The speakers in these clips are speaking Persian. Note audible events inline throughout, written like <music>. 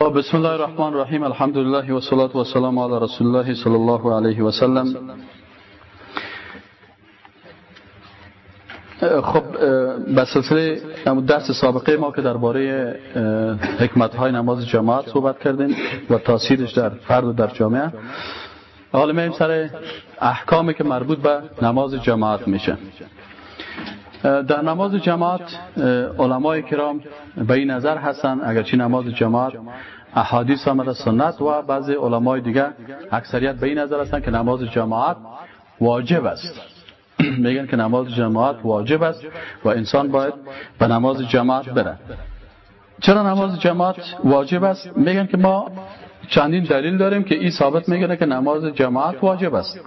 بسم الله الرحمن الرحیم. الحمد لله و صلات و سلام علی رسول الله صلی الله علیه و سلم. خب به سلسله درس سابقه ما که درباره حکمت های نماز جماعت صحبت کردیم و تاثیرش در فرد و در جامعه. حالا میریم سر احکامی که مربوط به نماز جماعت میشه. در نماز جماعت علمای کرام به این نظر هستن اگرچه نماز جماعت احادیث آمده سنت و بعضی علمای دیگه اکثریت به این نظر هستن که نماز جماعت واجب است. <clears throat> میگن که نماز جماعت واجب است و انسان باید به نماز جماعت بره. چرا نماز جماعت واجب است؟ میگن که ما چندین دلیل داریم که این ثابت میگه که نماز جماعت واجب است.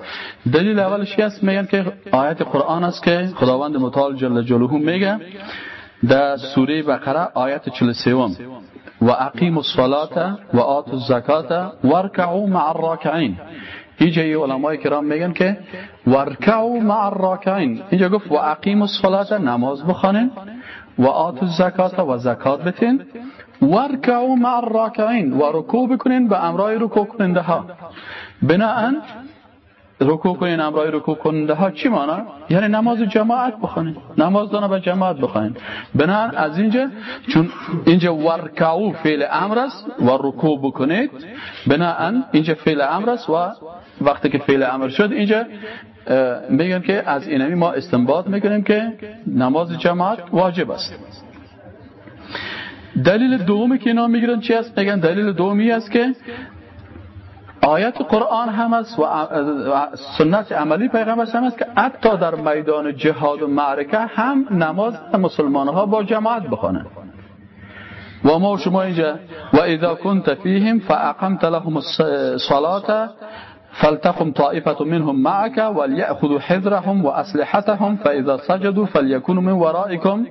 دلیل اولش است؟ میگن که آیت قرآن است که خداوند متعال جل جلاله میگه در سوره بقره آیت 43 و اقیم الصلاه و آت الزکات ورکعوا مع الراکعین. اینجا علمای کرام میگن که ورکعوا مع الراکعین. اینجا گفت و اقیم الصلاه نماز بخوانین و آت الزکات و زکات بتین. ورکعوا مع الراکعین و رکوع بکنین به امرای رکوع کننده ها بناهن رکوع کنین امرای رکوع کننده ها چی مانا؟ یعنی نماز جماعت بخونین نماز دانه به جماعت بخونین بناهن از اینجا چون اینجا ورکعو فعل امر است و رکوع بکنید بناهن اینجا فعل امر است و وقتی که فعل امر شد اینجا میگن که از اینمی ما استنباط می‌کنیم که نماز جماعت واجب است. دلیل دومی که اینا می‌گیرن چی است میگن دلیل دومی است که آیت قرآن هم است و سنت عملی پیغمبر هم است که حتی در میدان جهاد و معرکه هم نماز مسلمان ها با جماعت بخوانند. و ما شما اینجا و اذا كنت فيهم فاقمت لهم الصلاه فلتقم طائفة منهم معك وليأخذوا حذرهم وأسلحتهم فإذا سجدوا فليكونوا من ورائكم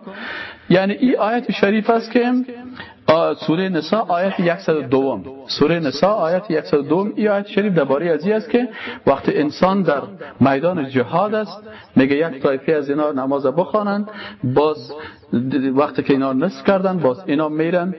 یعنی این آیت شریف است که سوره نساء آیت 102 سوره نساء آیت 102 این آیت شریف درباره از است که وقتی انسان در میدان جهاد است میگه یک طایفه از اینا نماز بخوانند باز وقتی که اینا نصف کردن باز اینا میرن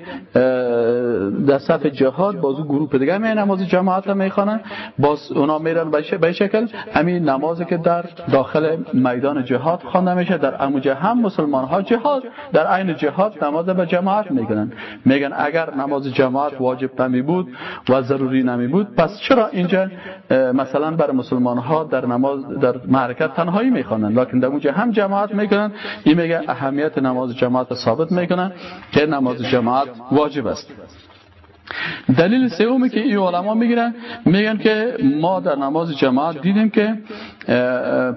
در صف جهاد باز اون گروه دیگه می نماز جماعت رو می‌خوانن باز اونا میرن به شکل. همین نمازی که در داخل میدان جهاد خوانده میشه در اموجه هم مسلمان ها جهاد در عین جهاد نماز به جماعت میگن میگن اگر نماز جماعت واجب نمی بود و ضروری نمی بود پس چرا اینجا مثلا بر مسلمان ها در نماز در معرکت تنهایی می‌خوانن؟ لکن در اونجا هم جماعت می‌کنن. این میگه اهمیت نماز جماعت ثابت می‌کنن که نماز جماعت واجب است. دلیل سومی که این علما می‌گیرن میگن که ما در نماز جماعت دیدیم که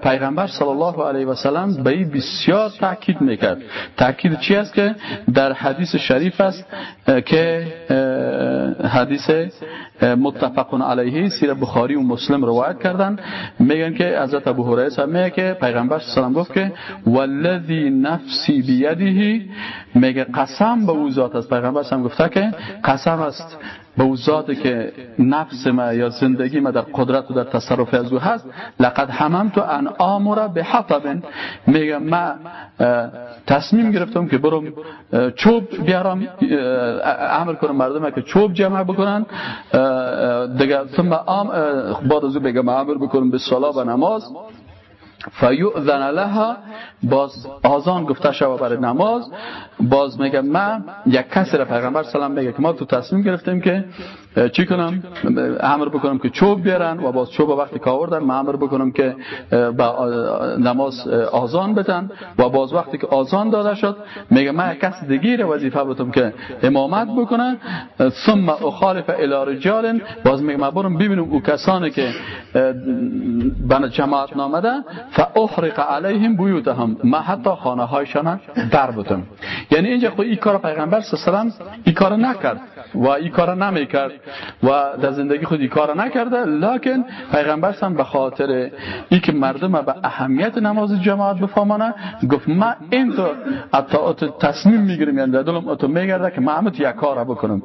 پیغمبر صلی الله علیه و سلم به این بسیار تاکید می‌کرد. تاکید چی است که در حدیث شریف است که حدیث متفق علیه سیر بخاری و مسلم روایت کردن. میگن که حضرت ابو هریره میگه که پیغمبر الله گفت که والذی نفسی بیده میگه قسم به او ذات است. پیغمبر هم گفته که قسم است. به او ذاتی که نفس ما یا زندگی ما در قدرت و در تصرف از او هست لقد هممت ان امر به حطب. میگه ما تصمیم گرفتم که برم چوب بیارم امر کنم مردم که چوب جمع بکنن دیگه ثم بعد از او بگم امر بکنم به صلاه و نماز. فیؤذن لها. باز آزان گفته شوه برای نماز. باز میگه من یک کسی را پیغمبر سلام میگه که ما تو تصمیم گرفتیم که چی کنم؟ امر بکنم که چوب بیارن و باز چوب وقتی که آوردن من امر بکنم که با نماز آزان بدن و باز وقتی که آزان داده شد میگه من کسی دیگه وظیفه بودم که امامت بکنن ثم اخالف الى رجال باز میگه من برم ببینم او کسانی که بنا جماعت نامده فاحرق علیهم بیوتهم ما حتی خانه هایشان در بودم. یعنی اینجا خود این کار پیغمبر صلی الله این کار نکرد و این کار نمی‌کرد. و در زندگی خود این کار نکرده لکن پیغمبر هم به خاطر ای که مردم به اهمیت نماز جماعت بفهمانه گفت ما اینطور تصمیم می‌گیرم یعنی در دلم اتو میگرده که من یک کار بکنم.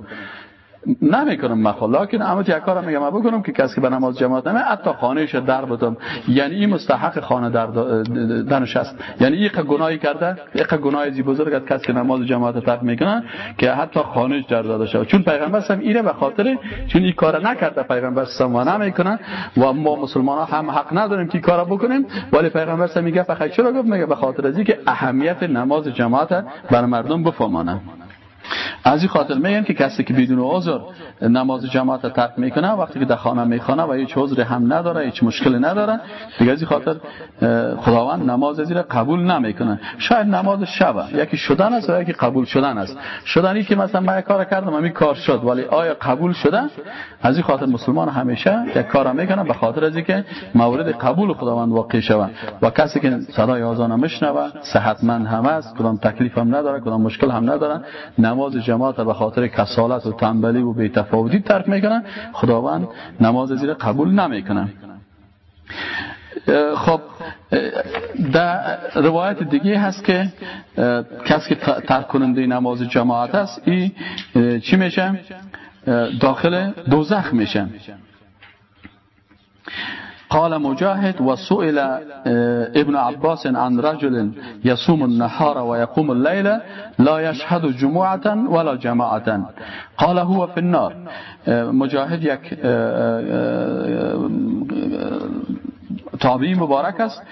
نمی‌کنم مخال لکن اما یک کارم میگم. بکنم که کسی که به نماز جماعت نمی حتی خانهش در بدم یعنی این مستحق خانه در دنش است یعنی یک گناهی کرده یک گناهی زی بزرگ است کسی که نماز جماعت ترک می‌کنه که حتی خانهش در داده شود. چون پیغمبر سم ایره به خاطر چون این کار نکرده پیغمبر سم و نمی‌کنه و ما مسلمان ها هم حق نداریم که کارا بکنیم ولی پیغمبر سم میگه فقط چرا گفت؟ میگه به خاطر از که اهمیت نماز جماعت بر مردم بفهمانه. از این خاطر میگن که کسی که بدون عذر نماز جماعت ترک می‌کنه وقتی که در خانه می‌خونه و هیچ عذر هم نداره هیچ مشکلی نداره دیگه از این خاطر خداوند نماز زیر قبول نمی‌کنه. شاید نماز شب یکی شدن است و یکی قبول شدن است. شدنی که مثلا من کار کردم همین کار شد ولی آیا قبول شده؟ از این خاطر مسلمان همیشه یک کار می‌کنه به خاطر از اینکه مورد قبول خداوند واقع شود. و کسی که صدای آذان میشنوه صحتمند هم است کدام تکلیف هم نداره کدام مشکل هم نداره نماز جماعت به خاطر کسالت و تنبلی و بی‌تفاوتی ترک می‌کنن خداوند نماز زیر قبول نمی‌کنه. خب در روایت دیگه هست که کسی که ترک کننده نماز جماعت است این چی میشه؟ داخل دوزخ میشه. قال مجاهد وسئل ابن عباس عن رجل يصوم النهار ويقوم الليل لا يشهد جمعة ولا جماعة. قال هو في النار. مجاهد یک تابعی مبارک است.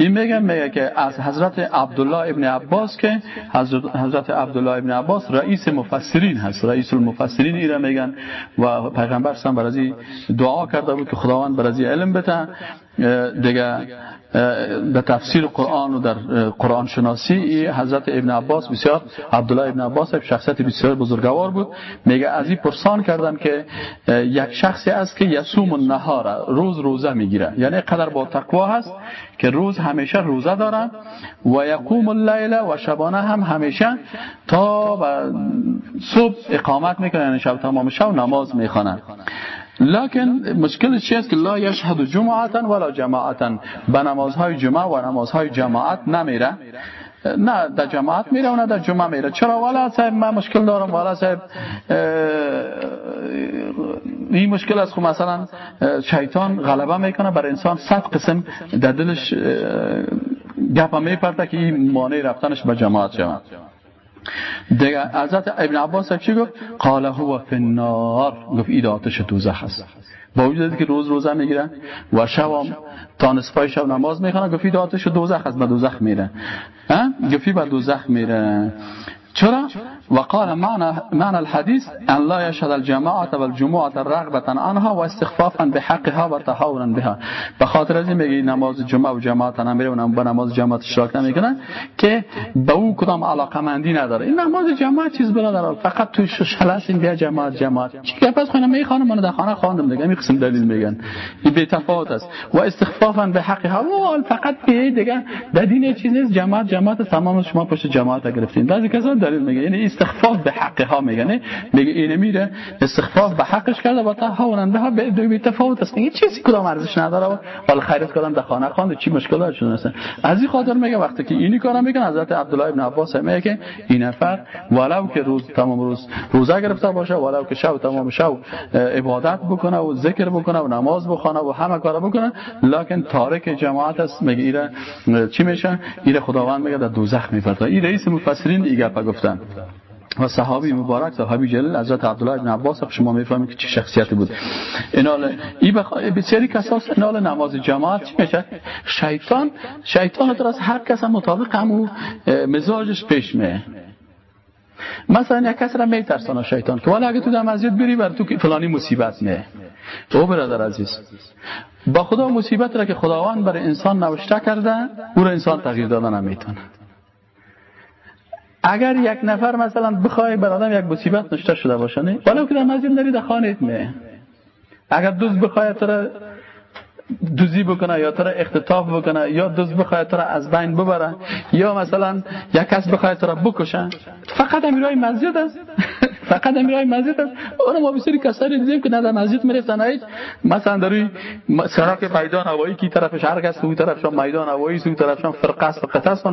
این میگم میگه که از حضرت عبدالله ابن عباس که حضرت, حضرت عبدالله ابن عباس رئیس مفسرین هست رئیس المفسرین ایره میگن و پیغمبر سم برازی دعا کرده بود که خداوند برازی علم بده دیگه در تفسیر قرآن و در قرآن شناسی حضرت ابن عباس بسیار عبدالله ابن عباس شخصیت بسیار بزرگوار بود. میگه از این پرسان کردن که یک شخصی است که یسوم النهار روز روزه می‌گیره. یعنی قدر با تقوا هست که روز همیشه روزه داره و یقوم اللیل و شبانه هم همیشه تا صبح اقامت می‌کنه یعنی شب تمام شب نماز می‌خونه لکن مشکل چی است که لا یشهد جمعتا ولا جماعتا به نمازهای جمعه و نمازهای جماعت نمیره. نه در جماعت میره و نه در جمعه میره. چرا؟ والا صاحب من مشکل دارم. والا صاحب این مشکل است. خب مثلا شیطان غلبه می‌کنه. بر انسان صد قسم در دلش گپ میپرده که این مانع رفتنش به جماعت شود. دیگه حضرت ابن عباس چی گفت؟ قال هو فی النار. گفت اید آتش دوزخ است. با وجود که روز روزه می‌گیره و شب هم تا نصفای شب نماز می‌خونه گفت اید آتش دوزخ است به دوزخ میره. گفتی به دوزخ میره. چرا؟ وقال معنى معنى الحديث ان لا يشهد الجماعه والجمعه رغبه عنها واستخفافا بحقها وتهاونا بها. به خاطر از این میگه نماز جمعه و جماعت نمیره و به نماز جماعت اشتراک نمی‌کنه که به او کدام علاقه مندی نداره. این نماز جماعت چیز بلا داره فقط تو شلس این بیا جماعت جماعت. چی که پس خانم می خانم من در خانه خواندم. دیگه می قسم دلیل میگن. این به تفاوت است. و استخفافا به حقها و فقط به دیگه در دین چیز نیست. جماعت جماعت تمام شما پشت جماعت گرفتین. بعضی کسا دلیل میگه یعنی استخفاف به حقها میگنه میگه اینه میره استخفاف به حقش کرده با تهاونن به به دو تفاوت است. میگه چیزی کدام ارزش نداره؟ ولی خیرت کردن در خانه خواند چی مشکل داره؟ شده مثلا از این خاطر میگه وقتی که اینی کارا می‌کنه حضرت عبدالله ابن عباس میگه که این نفر ولو که روز تمام روز روزه گرفته باشه ولو که شب تمام شب عبادت بکنه و ذکر بکنه و نماز بخونه و همه کارا بکنه لکن تارک جماعت است. میگه ایره چی میشه؟ ایره خداوند میگه در دوزخ میفرسته این رئیس مفسرین ایگه گفتن. و صحابی مبارک صحابی جلیل حضرت عبدالله بن عباس شما می‌فهمید که چه شخصیتی بود. اینال ای بخ... بسیاری کساس اینال نماز جماعت چی میشه؟ شیطان شیطان در از هر کس مطابق همو مزاجش پیش میه مثلا یک کس را میترسانه شیطان که ولی اگه تو در مسجد بری بر تو فلانی مصیبت نه. او برادر عزیز با خدا مصیبت را که خداوند برای انسان نوشته کرده او را انسان تغییر دادن نمی‌تونه اگر یک نفر مثلا بخوای بر آدم یک مصیبت نشته شده باشه نه؟ ولو که در مسجد نری در خانه می اگر دوست بخواد تو دوزی بکنه یا تو را اختطاف بکنه یا دوست بخواد تو را از بین ببره یا مثلا یک کس بخواد تو را بکشه فقط امیرای مسجد است. فقط میرای مسجد است اون ما بسیاری کسایی دیدیم که نه در مسجد می‌رفتن. هیچ مثلا در روی سرک میدان هوایی کی طرف شهر است اون طرف شام میدان هوایی اون طرف شام فرقه است قطعه است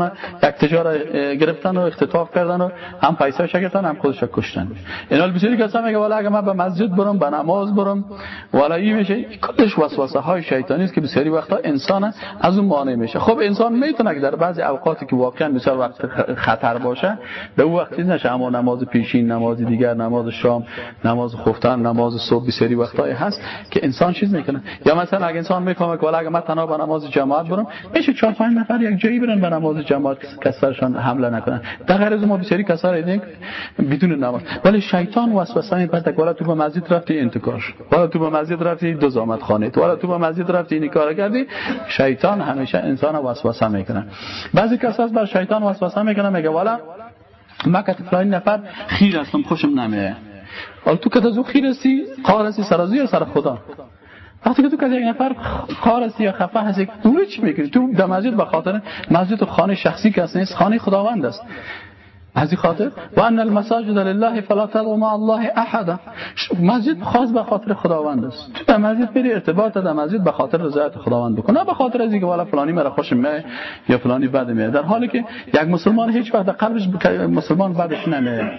یک تجار گرفتن و اختطاف کردن و هم پیسه گرفتن هم خودش کشتن. اینا بسیاری کسا میگه والا اگه من به مسجد برم به نماز برم. والا این میشه کلش وسوسه های شیطانی است که بسیاری وقتا انسان از اون مانع میشه. خب انسان می‌تونه که در بعضی اوقاتی که واقعا بسیار وقت خطر باشه به اون وقت نشه اما نماز پیشین نماز دیگر نماز شام نماز خفتن نماز صبح بسیاری وقتایی هست که انسان چیز می‌کنه. یا مثلا اگه انسان می‌فهمه که اگه من تنها به نماز جماعت برم میشه چهار پنج نفر یک جایی برن به نماز جماعت کسرشان حمله نکنن. در از ما بسیاری کسا دیدیم بدون نماز. ولی شیطان وسوسه که والا تو به مسجد رفتی انتکاش والا تو به مسجد رفتی دو زامت خانه تو. والا تو به مسجد رفتی این کار کردی. شیطان همیشه انسان وسوسه می‌کنه. بعضی کسا بر شیطان وسوسه می‌کنه میگه والا ما که فلان نفر خیر هستم خوشم نمیه حالا تو که تو خیر هستی قار هستی سرازی یا سر خدا؟ وقتی که تو که یک نفر قار هستی یا خفه هستی تو چی می‌کنی؟ تو در مسجد به خاطر مسجد خانه شخصی که نیست خانه خداوند است. از این خاطر؟ و ان المساجد لله فلا تدعوا مع الله احد مسجد خاص به خاطر خداوند است. تو در مسجد؟ بری ارتباط در مسجد به خاطر رضایت خداوند بکن. نه به خاطر از اینکه والا فلانی مرا خوش میاد یا فلانی بد میاد. در حالی که یک مسلمان هیچ وقت قلبش مسلمان بعدش نمیاد.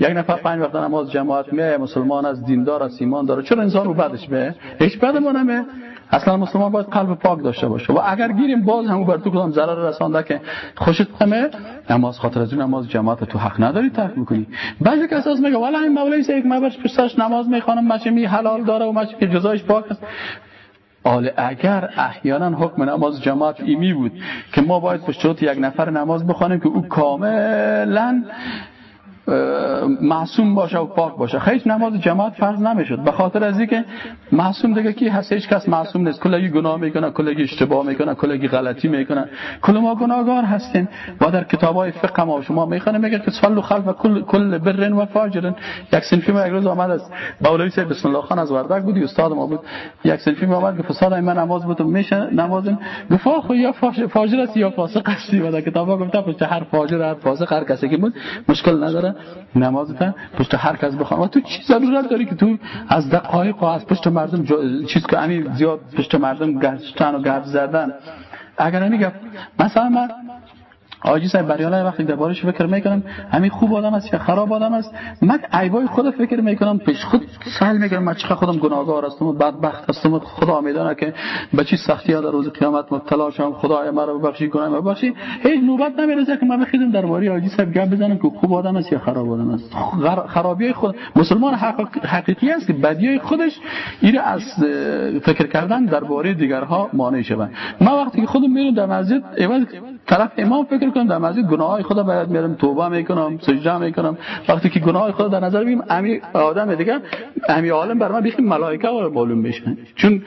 یک نفر پنج وقت نماز جماعت میه مسلمان از دیندار از ایمان داره چرا انسان رو بعدش میه هیچ بد ما اصلا مسلمان باید قلب پاک داشته باشه. و اگر گیریم باز هم بر تو کدام ضرر رسانده که خوشت نمیه نماز خاطر از نماز جماعت تو حق نداری ترک می‌کنی بعضی کسا از میگه والا این مولوی یک مبرش پشتش نماز می‌خوانم مچه می حلال داره و مچه که جزایش پاک است. حال اگر احیانا حکم نماز جماعت ایمی بود که ما باید پشت یک نفر نماز بخوانیم که او کاملا معصوم باشه و پاک باشه. خیلی نماز جماعت فرض نمی‌شد. به خاطر از اینکه معصوم دیگه کی هست؟ هیچ کس معصوم نیست. کلگی گناه می‌کنه کلگی اشتباه می‌کنه کلگی غلطی می‌کنه. کل ما گناهگار هستیم. و در کتاب های فقه ما شما می‌خونه میگه که صلو خلف کل کل برن و فاجرن یک سنفی ما یک روز آمد از مولوی صاحب بسم الله خان از وردک بودی استاد ما بود. یک سنفی ما آمد که فساد من نماز بود میشه نماز. گفت خو یا فاجر است یا فاسق است و در کتاب گفت پشت هر فاجر هر فاسق هر کسی که بود مشکل نداره. نمازت پشت هر کس بخوام و تو چی ضرورت داری که تو از دقایق و از پشت مردم چیز که همین زیاد پشت مردم گشتن و گرد زدن. اگر همین مثلا من آجی صاحب بریاله وقتی دربارش فکر می‌کنم همین خوب آدم است یا خراب آدم است من عیبای خود فکر می‌کنم پیش خود سهل می‌کنم من چقدر خودم گناهگار هستم و بدبخت هستم و خدا می‌دونه که به چی سختی ها در روز قیامت مبتلا شم خدای مرا ببخشی گناه ببخشی هیچ نوبت نمی‌رسه که من بخیدم درباره آجی صاحب گپ بزنم که خوب آدم است یا خراب آدم است خرابی خود مسلمان حقیقی است که بدیای خودش ایره از فکر کردن درباره دیگرها مانع شوند ما وقتی که خودم میرم در مسجد طرف امام فکر کنم در مسجد گناه های خدا باید میرم توبه می‌کنم سجده می‌کنم. وقتی که گناه های خدا در نظر بگیرم امی آدم دیگه امی عالم بر من بیخی ملائکه معلوم میشن چون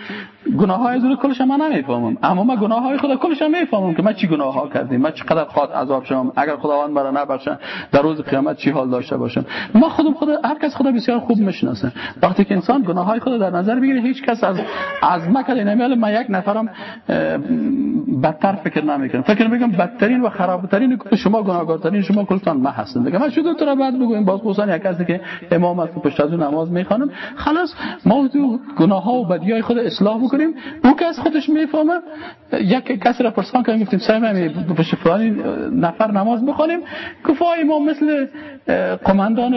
گناه های زور کلش من نمی‌فهمم. اما من گناه های خدا کلش می‌فهمم که من چی گناه ها کردیم من چقدر خاط عذاب شدم اگر خداوند مرا نبخشه در روز قیامت چی حال داشته باشم؟ ما خودم خدا هر کس خدا بسیار خوب می‌شناسه. وقتی که انسان گناه های خدا در نظر بگیره هیچ کس از از مکه نمیاله من یک نفرم بدتر فکر نمی‌کنم. فکر می‌کنم بدترین و خرابترین شما گناهکارترین شما کلتان ما هستن دیگه من شده تو را بعد بگویم. باز خصوصا یک کسی که امام است پشت از نماز می‌خوانم. خلاص ما گناه ها و بدی های خود اصلاح او کس خودش می‌فهمه یک کسی را پرسان کنیم گفتیم سعی می پشت فلانی نفر نماز بخونیم گفت ما مثل قماندان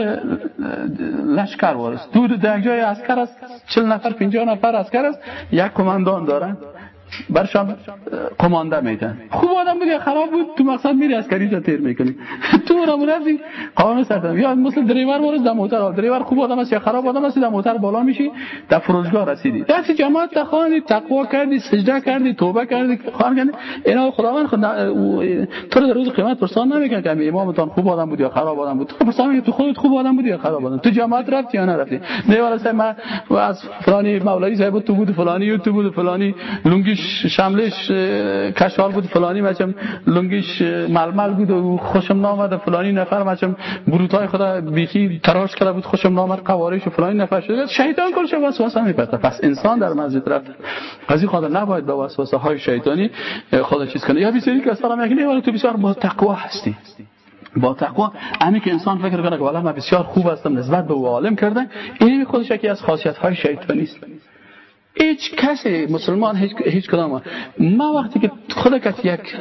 لشکر وارست دو در جای اسکر است 40 نفر 50 نفر اسکر است. یک قماندان دارن. برشان قمانده میدن. خوب آدم یا خراب بود تو مقصد میری از کریجا تیر می‌کنی. <laughs> تو را رفتی قانون سردم یا مثل دریور مورد در موتر دریور خوب آدم است یا خراب آدم است در موتر بالا میشی در فرودگاه رسیدی. دست جماعت تخوانی تقوا کردی سجده کردی توبه کردی خواهر کردی. اینا خداوند خود تو در روز قیامت پرسان نمی‌کنه که امامتان خوب آدم بود یا خراب آدم بود. تو پرسان تو خودت خوب آدم بود یا خراب آدم. تو جماعت رفتی یا نرفتی؟ نه ولی من از فلانی مولوی صاحب تو بود فلانی تو بود فلانی لونگی شملش کشال بود فلانی مچم لنگیش ململ بود و خوشم نامد فلانی نفر مچم بروتای خدا بیخی تراش کرده بود خوشم نامد قوارش فلانی نفر شده شیطان کلش وسوسه میپرده پس انسان در مسجد رفت. قضیه خدا نباید به وسوسه های شیطانی خدا چیز کنه. یا بسیاری کسا را میگه ولی تو بسیار با تقوا هستی. با تقوا. همین که انسان فکر کنه که والا من بسیار خوب هستم نسبت به او عالم کرده این خودش یکی از خاصیت های شیطانی است. هیچ کسی مسلمان هیچ, هیچ کدام. ما وقتی که خود یک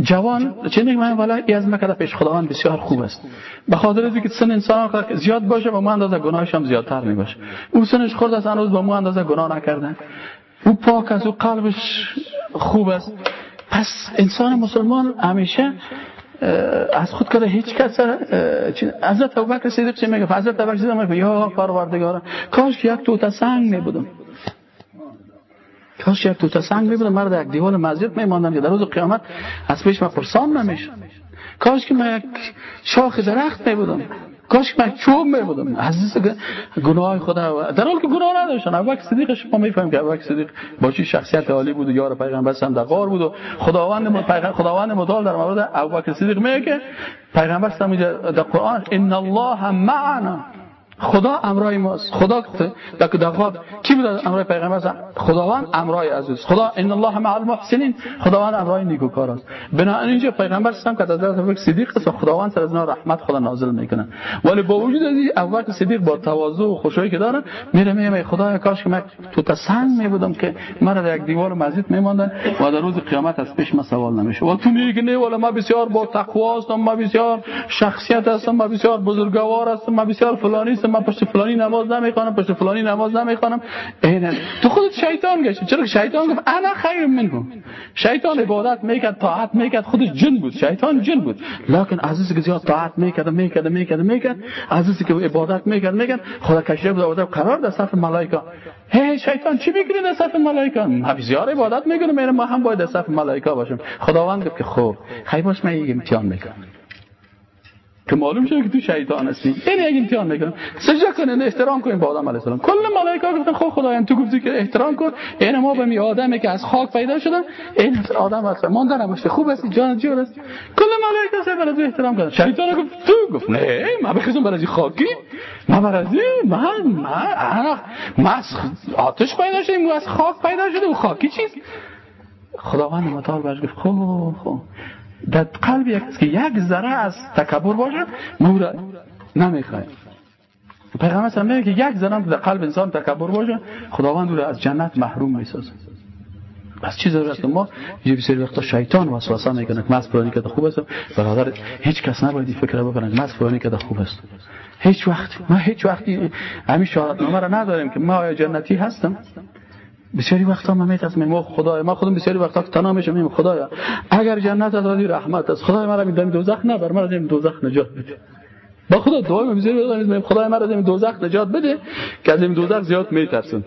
جوان چه من والا؟ از مکده پیش خداوند بسیار خوب است. به خاطر اینکه سن انسان زیاد باشه و ما اندازه گناهش هم زیادتر می باشه او سنش خورد است هنوز با ما اندازه گناه نکردن او پاک است او قلبش خوب است. پس انسان مسلمان همیشه از خود کرده هیچ کس حضرت ابوبکر صدیق چه میگه؟ حضرت ابوبکر صدیق میگه یا پروردگار کاش یک توت سنگ میبودم کاش یک توت سنگ میبودم مرد یک دیوال مسجد میماندم که در روز قیامت از پیش من پرسان نمیشه کاش که من یک شاخ درخت میبودم کاش من چوب می بودم عزیز گناه خدا. در حال که گناه نداشتن. ابوبکر صدیق شما می‌فهمید که ابوبکر صدیق با چی شخصیت عالی بود و یار پیغمبر هم در غار بود و خداوند خداوند متعال در مورد ابوبکر صدیق میگه که پیغمبر هم در قرآن ان الله معنا. خدا امرای ماست. خدا در دقیق کی بود امرای پیغمبر؟ خداوند امرای عزیز. خدا ان الله مع المحسنین. خداوند امرای نیکوکار است بنابراین اینجا پیغمبر سم که حضرت ابوبکر صدیق است خداوند سر از رحمت خدا نازل می‌کنه. ولی با وجود از این ابوبکر صدیق با تواضع و خوشایی که داره میره میگه خدا کاش که من تو تسنگ می بودم که مرا در یک دیوار مسجد میماندن و در روز قیامت از پیش ما سوال نمیشه. و تو میگی نه ولی ما بسیار با تقوا هستم ما بسیار شخصیت هستم ما بسیار بزرگوار هستم ما بسیار فلانی هستم. من پشت فلانی نماز نمی‌خوانم پشت فلانی نماز نمی‌خوانم. این تو خودت شیطان گشت چرا شیطان گفت انا خیر منهم شیطان عبادت می‌کرد طاعت می‌کرد خودش جن بود شیطان جن بود. لکن عزیزی که زیاد طاعت می‌کرد می‌کرد می‌کرد می‌کرد. عزیزی که عبادت می‌کرد می‌کرد. خدا کشیده بود آورده قرار در صف ملائکه. هی شیطان چی می‌گیری در صف ملائکه؟ ما بسیار عبادت می‌کنیم میرم ما هم باید در صف ملائکه باشیم خداوند گفت که خب خیلی باش من امتحان می‌کنم. که معلوم شده که تو شیطان هستی. این یک امتحان می‌کنم سجده کنین احترام کنین به آدم علیه السلام. کل ملائکه گفتن خب خدایم تو گفتی که احترام کن. این ما به می آدمی که از خاک پیدا شدن این آدم هست. مانده نباشه خوب هستی. جان جور است کل ملائکه سه برای احترام کردن شیطان گفت تو گفت نه ما بخیزم برای خاکی. ما برای من من ما آتش پیدا شدیم. از خاک پیدا شده و خاکی چیست؟ خداوند متعال برش گفت خب خب. در قلب یک که یک ذره از تکبر باشه نور نمی‌خواد پیغمبر هم میگه که یک ذره در قلب انسان تکبر باشه خداوند رو از جنت محروم می‌سازه. بس چی ضرورت ما یه بسیاری وقتا شیطان وسوسه می‌کنه که از فلانی که خوب هستم برادر هیچ کس نباید فکر بکنه که از فلانی که خوب هستم هیچ وقت ما هیچ وقتی همین شهادت نامه را نداریم که ما آیا جنتی هستم؟ بسیاری وقتا ما میترسیم ما خدای ما خودم بسیاری وقتا که تنها میشم. میگم خدایا. اگر جنت از رحمت است خدای مرا میدم دوزخ نبر. مرا از دوزخ نجات بده. با خدا دعا میگم خدای مرا از دوزخ نجات بده که از این دوزخ زیاد میترسم.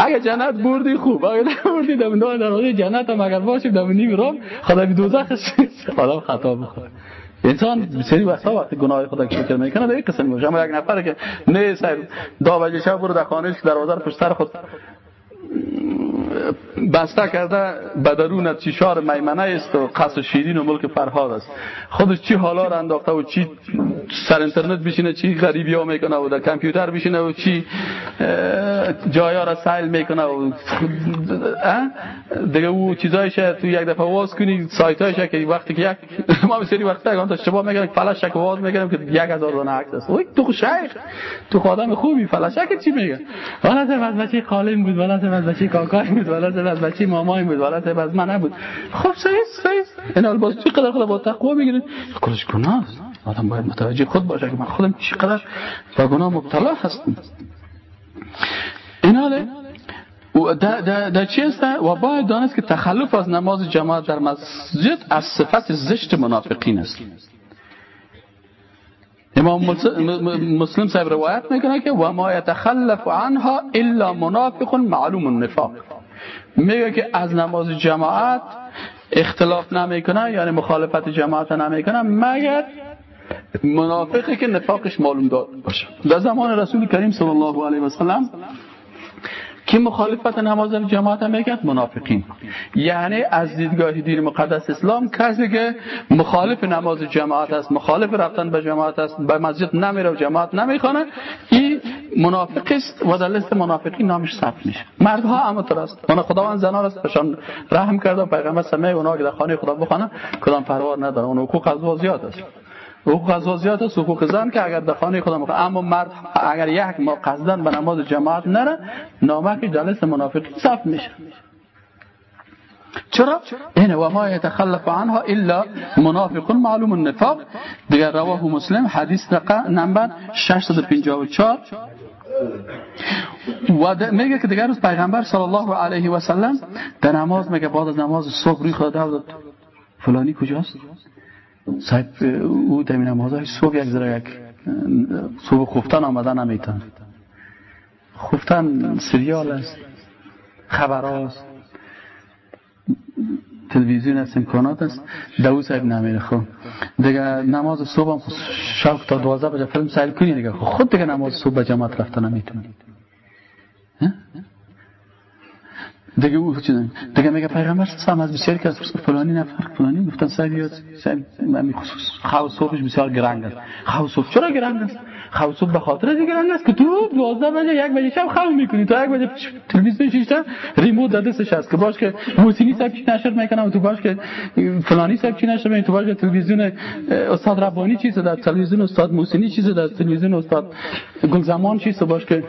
اگر جنت بردی خوب. اگر نبردی دم دعا در جنت هم اگر باشیم دم نیم رام خدا بی دوزخ خدا خطا بخوره. انسان بسیاری وقتا وقتی گناه خدا که فکر می‌کنه به یک قسم میشه اما یک نفر که نه سر دا شب برو در خانهش دروازه رو پشت سر خود. بسته کرده به درون چیشار میمنه است و قصر شیرین و ملک فرهاد است. خودش چی حالا را انداخته و چی سر اینترنت بشینه چی؟ غریبی ها می‌کنه و در کامپیوتر بشینه و چی؟ جایا را سیل می‌کنه و دیگه او چیزایش تو یک دفعه واز کنی سایت که وقتی که یک <laughs> ما بسیاری وقتا اگه تا شباب میگن فلش واز میگن که یک هزار دانه عکس است. اوی تو شیخ! تو آدم خوبی فلشک چی میگه؟ والا از بچه خالم بود والا از بچه کاکای بود والا از بچه مامای بود والا از من نبود. خب صحیح صحیح این حال باز چقدر خدا با تقوا می‌گیره کلش گناه آدم باید متوجه خود باشه که من خودم چقدر با گناه مبتلا هستم. این حاله در چی است و باید دانست که تخلف از نماز جماعت در مسجد از صفت زشت منافقین است. امام مسلم صاحب روایت می‌کنه که و ما یتخلف عنها الا منافق معلوم النفاق. میگه که از نماز جماعت اختلاف نمی‌کنه یعنی مخالفت جماعت نمی‌کنه مگر منافقی که نفاقش معلوم داد باشه. در زمان رسول کریم صلی الله علیه و سلم کی مخالفت نماز جماعت می‌کرد؟ منافقین. یعنی از دیدگاه دین مقدس اسلام کسی که مخالف نماز جماعت است مخالف رفتن به جماعت است به مسجد نمیره و جماعت نمی‌خونه این منافق است و در لیست منافقین نامش ثبت میشه. مردها هم است. من خداوند زنا را بهشان رحم کرده پیغمبر سمه اونا که در خانه خدا بخوانن کدام پروا نداره اون حقوق از زیاد است. حقوق از زیاد است حقوق زن که اگر در خانه خدا بخوانه اما مرد اگر یک ما قصدن به نماز جماعت نره نامه در لیست منافقین ثبت میشه. چرا؟ این و ما یتخلف عنها الا منافق معلوم النفاق. دیگر رواه مسلم حدیث نمبر 654 و میگه که دیگر روز پیغمبر صلی الله علیه و سلم در نماز میگه بعد از نماز صبح روی خود داد فلانی کجاست؟ صاحب او در نمازهای صبح یک ذره یک صبح خفتن آمدن نمیتن. خفتن سریال است خبر است تلویزیون است امکانات است. دو صاحب نمیره خب. دیگه نماز صبح هم شب تا 12 بجه فیلم سیر کنی دیگه خود دیگه نماز صبح به جماعت رفتن نمی‌تونی دیگه او چه دیگه میگه پیغمبر سلام از بسیاری که از فلانی نفر فلانی گفتن سر یاد سر خصوص خواهد صبحش بسیار گرنگ است. خواهد صبح چرا گرنگ است؟ صبح به خاطر از گرنگ است که تو 12 بجه یک بجه شب خواب می‌کنی. تا یک بجه تلویزیون شیشتا ریموت دستش هست که باش که موسینی سب چی نشر می‌کنه و تو باش که فلانی سب چی نشر تو باش که تلویزیون استاد ربانی چیزه در تلویزیون استاد موسینی چیزه در تلویزیون استاد گلزمان چیزه باش که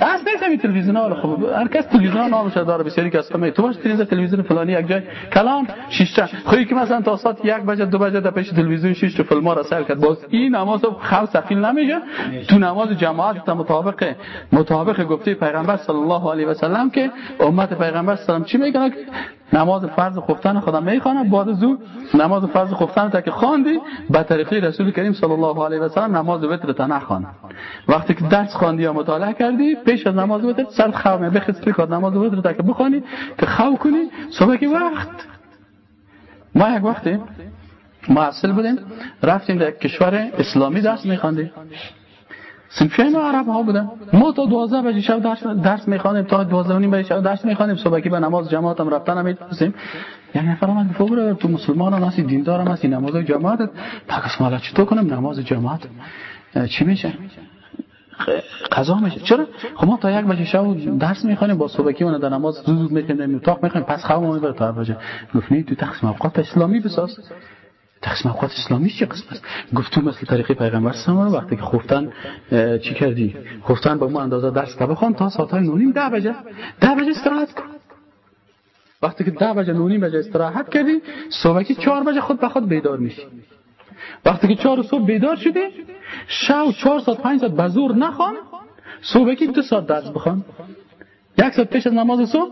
اصلا نمیشه تلویزیون ها. خب هر کس تلویزیون نامش داره بسیاری کس کمی تو باش تلویزیون تلویزیون فلانی یک جای کلام شیشتا خب که مثلا تا ساعت یک بجه دو بجه در پیش تلویزیون تا فیلم را سر کرد. باز این نماز خو سفیل نمیشه. تو نماز جماعت مطابق مطابق گفته پیغمبر صلی الله علیه و سلم که امت پیغمبر الله چی میگن؟ نماز فرض خفتن خدا می‌خوانه بعد از نماز فرض خفتن تا که خواندی به طریقه رسول کریم صلی الله علیه و سلم نماز وتر تا نخوان وقتی که درس خواندی یا مطالعه کردی پیش از نماز وتر سر خواب بخستی که نماز وتر تا که بخوانی که خواب کنی صبح که وقت. ما یک وقتی ما اصل بودیم رفتیم در کشور اسلامی درس میخواندیم. سنفین عرب ها بودن. ما تا 12 بجه شب درس درس می‌خوانیم تا 12 نیم شب درس می‌خوانیم صبح که به نماز جماعت هم رفتن نمی‌تونستیم یک نفر من گفت برو تو مسلمان هم هستی دیندار هم هستی نماز جماعت پس مالا چطور کنم نماز جماعت؟ چی میشه؟ قضا میشه. چرا؟ خب ما تا یک بجه شب درس می‌خوانیم با صبحی اون در نماز زود زود می‌کنیم اتاق می‌خوانیم. پس خواب ما می‌بره تا بجه. گفت تو تقسیم اسلامی بساز. تقسیم اوقات اسلامی چه قسم است؟ گفت تو مثل طریقه پیغمبر صلی وقتی که خفتن چی کردی؟ خفتن با ما اندازه درس که بخوان تا ساعت های نونیم ده بجه. ده بجه استراحت کن. وقتی که ده بجه نونیم بجه استراحت کردی صبحی چهار بجه خود به خود بیدار میشی. وقتی که چهار صبح بیدار شدی شب چهار ساعت پنج ساعت بزور نخوان صبحی دو ساعت درس بخوان. یک ساعت پیش از نماز صبح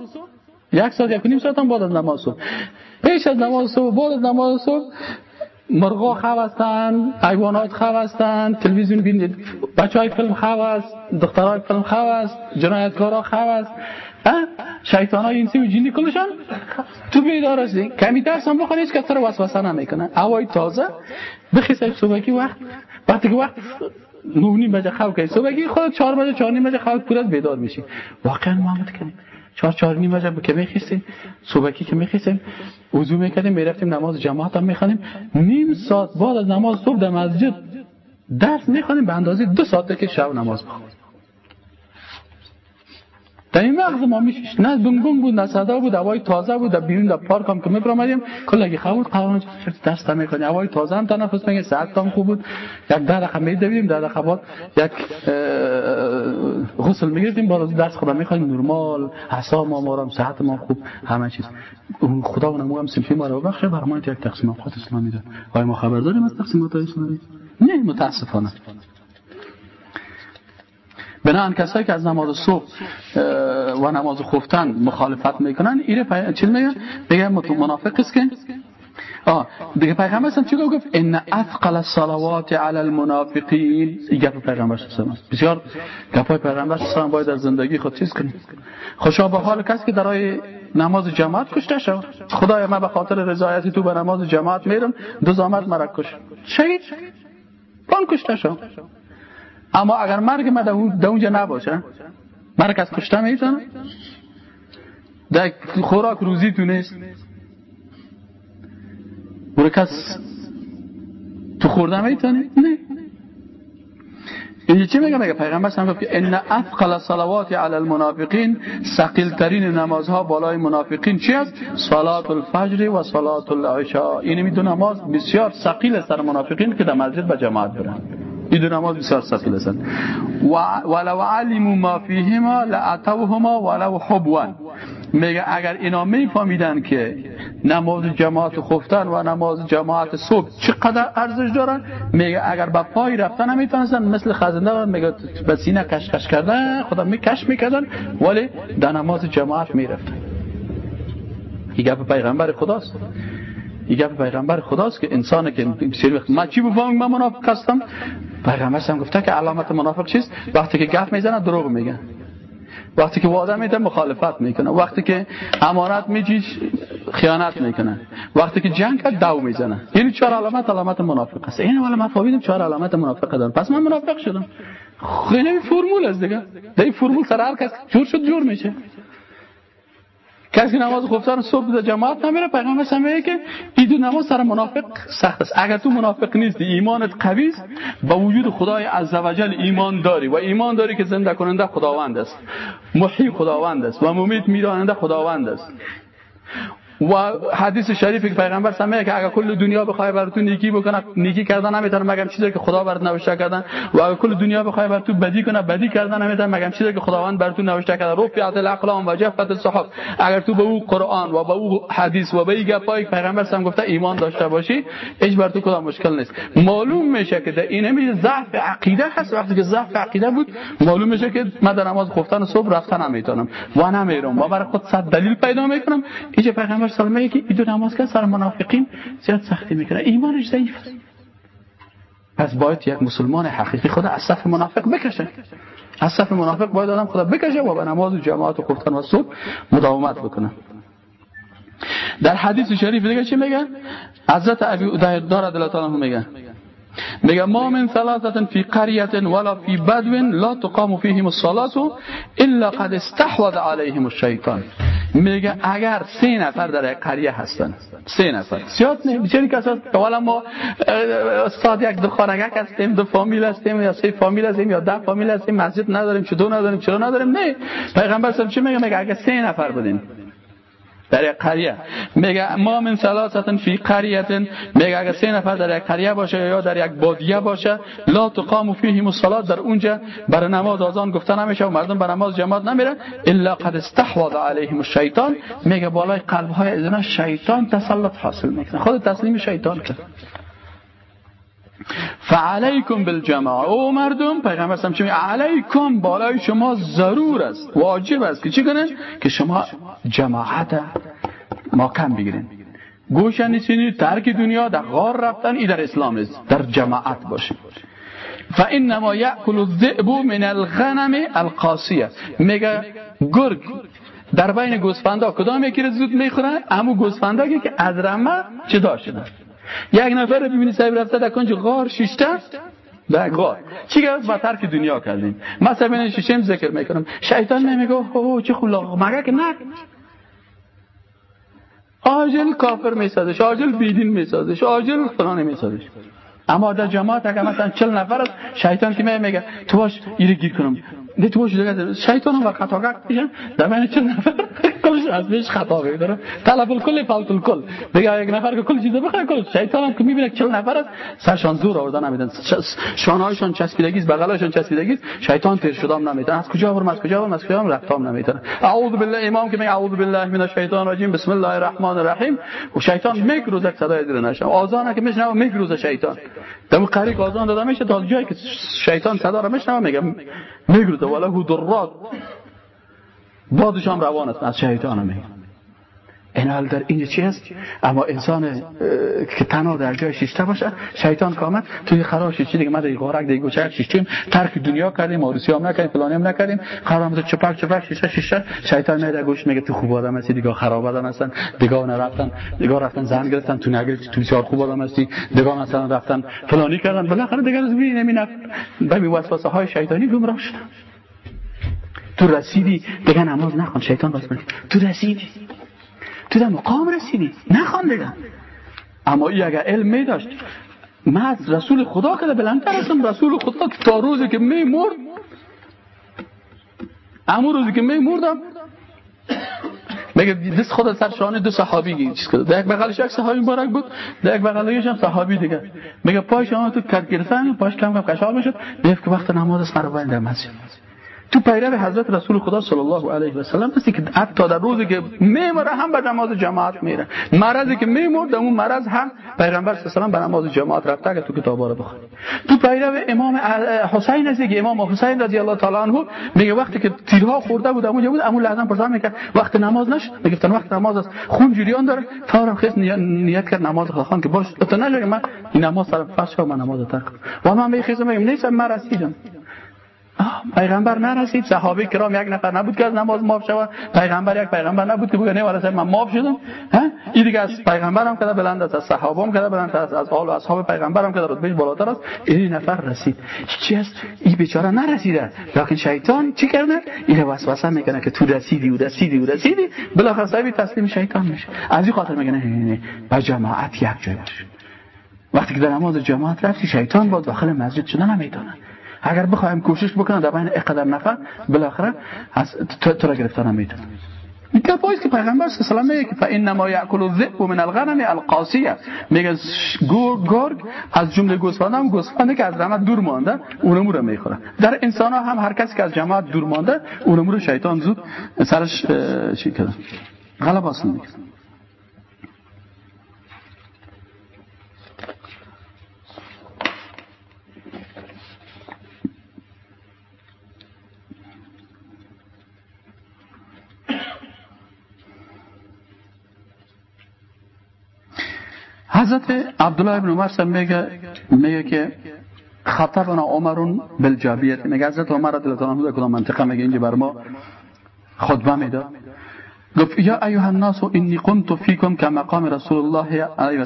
یک ساعت یک نیم ساعت هم بعد از نماز صبح. پیش از نماز صبح بعد از نماز صبح. مرغا خو هستن حیوانات خو هستن تلویزیون بینید بچه های فیلم خو است دخترای فیلم خو است جنایتکارا خو است شیطان های اینسی و جینی کلشان؟ تو بیدار هستی کمی درس هم بخوانی هیچ کس رو وسوسه نمی‌کنه. هوای تازه. بخیسه صبحی وقت. وقتی که وقت نونی بجه خواب کنی صبحی خود چهار بجه چهار نیم بجه خواب پورت بیدار میشی. واقعا محمد کنیم چهار چهار نیم بجه که میخیستیم صبحی که میخیستیم وضو می‌کردیم می‌رفتیم نماز جماعت هم می‌خوانیم. نیم ساعت بعد از نماز صبح در مسجد درس می‌خوانیم به اندازه دو ساعته که شب نماز بخونیم در این مغز ما میشش نه بنگون بود نه صدا بود هوای تازه بود. در بیرون در پارک هم که میپرامدیم کلگی خواب قوانج دست می‌کنیم هوای تازه هم تنفس می‌کنیم صحت هم خوب بود. یک در رقم میدویدیم در رقم یک غسل می‌گیریم با دست خدا می‌خوایم. نرمال حساب ما مارم صحت ما خوب همه چیز. خدا و نمو هم سمفی ما رو بخشه برای یک تقسیم اوقات اسلامی داد ما خبر داریم از تقسیمات اسلامی؟ نه متاسفانه. بنابراین کسایی که از نماز صبح و نماز خفتن مخالفت می‌کنن ایره پی... چی میگن؟ میگه منافق است که؟ آه دیگه پیغمبر اسلام چی گفت؟ ان اثقل الصلوات علی المنافقین. گپ پیغمبر اسلام بسیار گپای پیغمبر اسلام باید در زندگی خود چیز کنیم. خوشا به حال کسی که درای نماز جماعت کشته شد خدای من به خاطر رضایت تو به نماز جماعت میرم دو زامت مرا کش. شهید پان کشته شد. اما اگر مرگ ما در اونجا نباشه مرگ از کشته می‌تونه؟ در خوراک روزی تو نیست برو کس تو خورده می‌تونه نه. این چی میگه میگه پیغمبر هم گفت ان اثقل الصلوات علی المنافقین ثقیل ترین نمازها بالای منافقین چی است صلات الفجر و صلات العشاء این می دو نماز بسیار ثقیل سر منافقین که در مسجد به جماعت برن دو نماز بسیار ثقیل است و ولو علموا ما فیهما لاتوهما ولو حبوا. میگه اگر اینا میفهمیدن که نماز جماعت خفتن و نماز جماعت صبح چقدر ارزش دارن میگه اگر با پای رفتن نمی‌تونستن مثل خزنده میگه به سینه کشکش کردن خدا میکش می‌کردن ولی در نماز جماعت می‌رفتن. این گپ پیغمبر خداست. این گپ پیغمبر خداست که انسان که بسیار وقت ما چی بفهمم؟ من منافق هستم. پیغمبر هم گفته که علامت منافق چیست؟ وقتی که گپ می‌زنه دروغ میگه. وقتی که وعده میده مخالفت می‌کنه. وقتی که امانت میجیش خیانت می‌کنه. وقتی که جنگ کرد دو می‌زنه. این چهار علامت علامت منافق است این ولی من فهمیدم چهار علامت منافق دارم. پس من منافق شدم. خیلی فرمول است دیگه. این فرمول سر هر کس جور شد جور میشه. کسی نماز خفتن صبح در جماعت نمیره پیغمبر میگه که دو نماز سر منافق سخت است. اگر تو منافق نیستی ایمانت قوی است. با وجود خدای عزوجل ایمان داری و ایمان داری که زنده کننده خداوند است. محی خداوند است و ممیت میراننده خداوند است. و حدیث شریفی که پیغمبر سمیه که اگر کل دنیا بخوای بر تو نیکی بکنه نیکی کردن نمی‌تونه مگر چیزی که خدا بر نوشته کردن. و اگر کل دنیا بخوای بر تو بدی کنه بدی کردن نمی‌تونه مگر چیزی که خداوند بر تو نوشته کرده رفعت الاقلام و جفت الصحف. اگر تو به او قرآن و به او حدیث و به این گپای پیغمبر سم گفته ایمان داشته باشی هیچ بر تو کدام مشکل نیست. معلوم میشه که در این می ضعف عقیده هست. وقتی که ضعف عقیده بود معلوم میشه که من در نماز خفتن صبح رفتن نمی‌تونم و نمیرم. و برای خود صد دلیل پیدا می‌کنم. اینجا پیغمبر سلمه که دو نماز که سر منافقین زیاد سختی می‌کنه ایمانش ضعیف است. پس باید یک مسلمان حقیقی خدا از صف منافق بکشه. از صف منافق باید آدم خدا بکشه و به نماز و جماعت و خفتن و صبح مداومت بکنه. در حدیث شریف دیگه چی میگه؟ حضرت ابی دار رضی الله عنه میگه. میگه ما من ثلاثه فی قريه ولا فی بدو لا تقام فیهم الصلاه الا قد استحوذ عليهم الشیطان. میگه اگر سه نفر در قریه هستن سه نفر. زیاد نه بسیاری کس هست اولا ما استاد یک دو خانگک هستیم دو فامیل هستیم یا سه فامیل هستیم یا ده فامیل هستیم مسجد نداریم چطور نداریم چرا نداریم؟ نه. پیغمبر صلی چی میگه؟ میگه اگر سه نفر بودیم در یک قریه. میگه ما من ثلاثه فی قریه میگه اگر سه نفر در یک قریه باشه یا در یک بادیه باشه لا تقام فیهم الصلاه در اونجا برای نماز آزان گفته نمیشه و مردم برای نماز جماعت نمیرن. الا قد استحوذ علیهم الشیطان. میگه بالای قلب های شیطان تسلط حاصل می‌کنه. خود تسلیم شیطان کرد فعلیکم بالجماعه او مردم پیغمبر هم چه علیکم بالای شما ضرور است واجب است. که چی کنن؟ که شما جماعت کم بگیرین. گوش نیستین ترک دنیا در غار رفتن ای در اسلام است. در جماعت باشید فانما یاکل الذئب من الغنم القاسیه میگه گرگ. در بین گوسفندا کدام یکی زود می‌خورن؟ اما گوسفندا که از رمه چه داشتن یک نفر رو ببینی صاحب رفته در کنج غار شیشته در غار. چی گفت؟ با ترک دنیا کردیم. مثلا بین شیشم ذکر می‌کنم. شیطان نمیگه اوه چه خلاق مگه که نه. آجل کافر میسازش آجل بیدین میسازش آجل فلان میسازش. اما در جماعت اگر مثلا چل نفر است شیطان که میگه تو باش ایره گیر کنم. تو باش دیگه شیطان هم خطاگاه میشن در بین چل نفر؟ کلش از بیش خطا می‌کنه. طلب الکل فلت الکل. دیگه یک نفر که کل چیزا بخواد کل شیطان هم که می‌بینه چل نفر است سرشان زور آوردن نمیدن. شانهایشان چسبیدگی بغلشان چسبیدگی شیطان تیر شدام نمیدن. از کجا برم از کجا برم از کجا رفتام نمیدن. اعوذ بالله امام که میگه اعوذ بالله من الشیطان الرجیم. بسم الله الرحمن الرحیم. و شیطان میگروزه صدای دل نشه. آذان که میشنوه میگروزه شیطان. دم قریق آزان داده میشه تا جایی که شیطان صدا رو میشنوه میگه میگروزه ولا هو درات. بادش هم روان است از شیطان میگه این حال در این چی است اما انسان که تنها در جای شیشته باشه شیطان کامت توی خراش چی دیگه ما در غارک دیگه گوشه شیشتیم ترک دنیا کردیم آرسی هم نکردیم فلانی هم نکردیم تو چپک چپک شیشه شیشه شیطان میاد گوش میگه تو خوب آدم هستی دیگه خراب آدم هستن دیگه نرفتن دیگه رفتن زن گرفتن تو نگرفتی تو بسیار خوب آدم هستی دیگه مثلا رفتن فلانی کردن بالاخره دیگه از ببین نمی به وسوسه های شیطانی گمراه شدن. تو رسیدی دیگه نماز نخون شیطان بس تو رسیدی. تو در مقام رسیدی. نخوان دیگه اما ای اگر علم می داشت من از رسول خدا که بلندتر هستم رسول خدا تا روزی که می مرد امو روزی که می مردم میگه دست خود سر شانه دو صحابی چیز کرد. در یک بغلش یک صحابی مبارک بود در یک بغلش هم صحابی دیگه. میگه پای شما تو کت گرفتن پاش کم کم کشال می‌شد. میگه که وقت نماز است مرا در مسجد. تو پیرو حضرت رسول خدا صلی الله علیه و سلم هستی که حتی در روزی که میمره هم به نماز جماعت میره. مرضی که میمرد اون مرض هم پیغمبر صلی الله علیه و به نماز جماعت رفته که تو کتابا رو بخونی. تو پیرو امام حسین هستی که امام حسین رضی الله تعالی عنه میگه وقتی که تیرها خورده بود اونجا بود اون لحظه پرسان می‌کرد وقت نماز نشد؟ می‌گفتن وقت نماز است. خون جریان داره. فورا خیس نیت کرد نماز خواهان که باش. تو نشه من این نماز سر فرض کنم نماز ترک و من میخیزم میگم نیست من رسیدم. پیغمبر نرسید. صحابه کرام یک نفر نبود که از نماز ماف شود. پیغمبر یک پیغمبر نبود که بگه نه ولی من ماف شدم. این دیگه از پیغمبرم کده بلند است از صحابه هم کده بلند است از آل و اصحاب پیغمبرم کده رتبه بالاتر است. این نفر رسید. چی است این بیچاره نرسیده. لکن شیطان چی کرده؟ این وسوسه می‌کنه که تو رسیدی و رسیدی و رسیدی. بالاخره صاحب تسلیم شیطان میشه. از این خاطر میگه نه نه با جماعت یک جای باشه وقتی که در نماز جماعت رفتی شیطان با داخل مسجد شدن نمی‌تونه اگر بخوایم کوشش بکنم در بین اقدر نفر بالاخره از تو گرفتار نمی‌تونه این که پیغمبر صلی الله علیه و میگه انما یاکل الذئب من الغنم القاسیه میگه گرگ از جمله گوسفند هم گوسفندی که از جماعت دور مانده اونمو رو می‌خوره. در انسان ها هم هر کسی که از جماعت دور مانده اونمو رو شیطان زود سرش چی کرده غلب حاصل می‌کنه حضرت عبدالله ابن عمر میگه میگه که خطبنا عمرون بالجابیت. میگه حضرت عمر رضی الله عنه کدام منطقه؟ میگه اینجا بر ما خطبه میده. گفت یا ایها الناس انی قمت فیکم کمقام رسول الله علیه و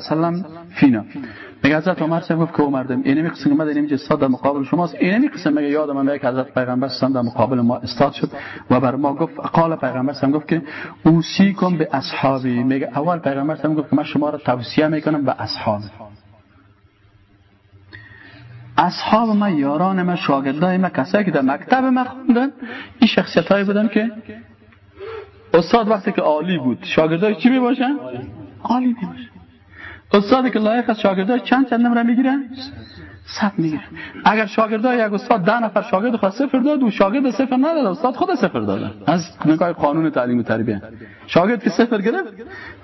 فینا. میگه حضرت عمر صاحب گفت که مردم اینه می قسم اومد اینه استاد در مقابل شماست. اینه می قسم میگه یادم میاد که حضرت پیغمبر صلی در مقابل ما استاد شد و بر ما گفت قال پیغمبر صلی گفت که اوصیکم به اصحابی. میگه اول پیغمبر صلی گفت که من شما را توصیه می‌کنم به اصحاب. اصحاب ما یاران ما شاگردای ما کسایی که در مکتب ما خوندن این شخصیت هایی بودن که استاد وقتی که عالی بود شاگردای چی می باشن؟ عالی می باشن استادی که لایق از شاگرداش چند چند نمره می‌گیرن صد می‌گیره اگر شاگردای یک استاد ده نفر شاگرد خواست صفر داد و شاگرد صفر نداد استاد خود صفر داده از نگاه قانون تعلیم و تربیه شاگرد که صفر گرفت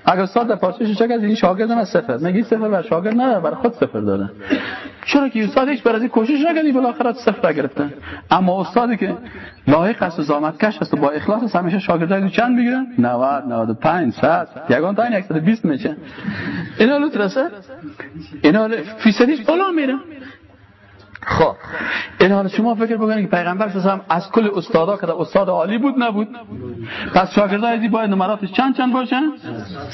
اگر استاد در پاسش چک از این شاگرد از صفر میگی صفر بر شاگرد نداره بر خود صفر داده چرا که استاد هیچ برای کوشش نکردی بالاخره صفر گرفته اما استادی که لایق است و زامت کش است و با اخلاص است همیشه شاگردای چند می‌گیرن؟ 90 95 100 یگان تا 120 میشه. اینا لطرسه اینا فیصدیش بالا میره خب. این حال شما فکر بکنید که پیغمبر هم از کل استادا که استاد عالی بود نبود. پس شاگردای باید نمراتش چند چند باشن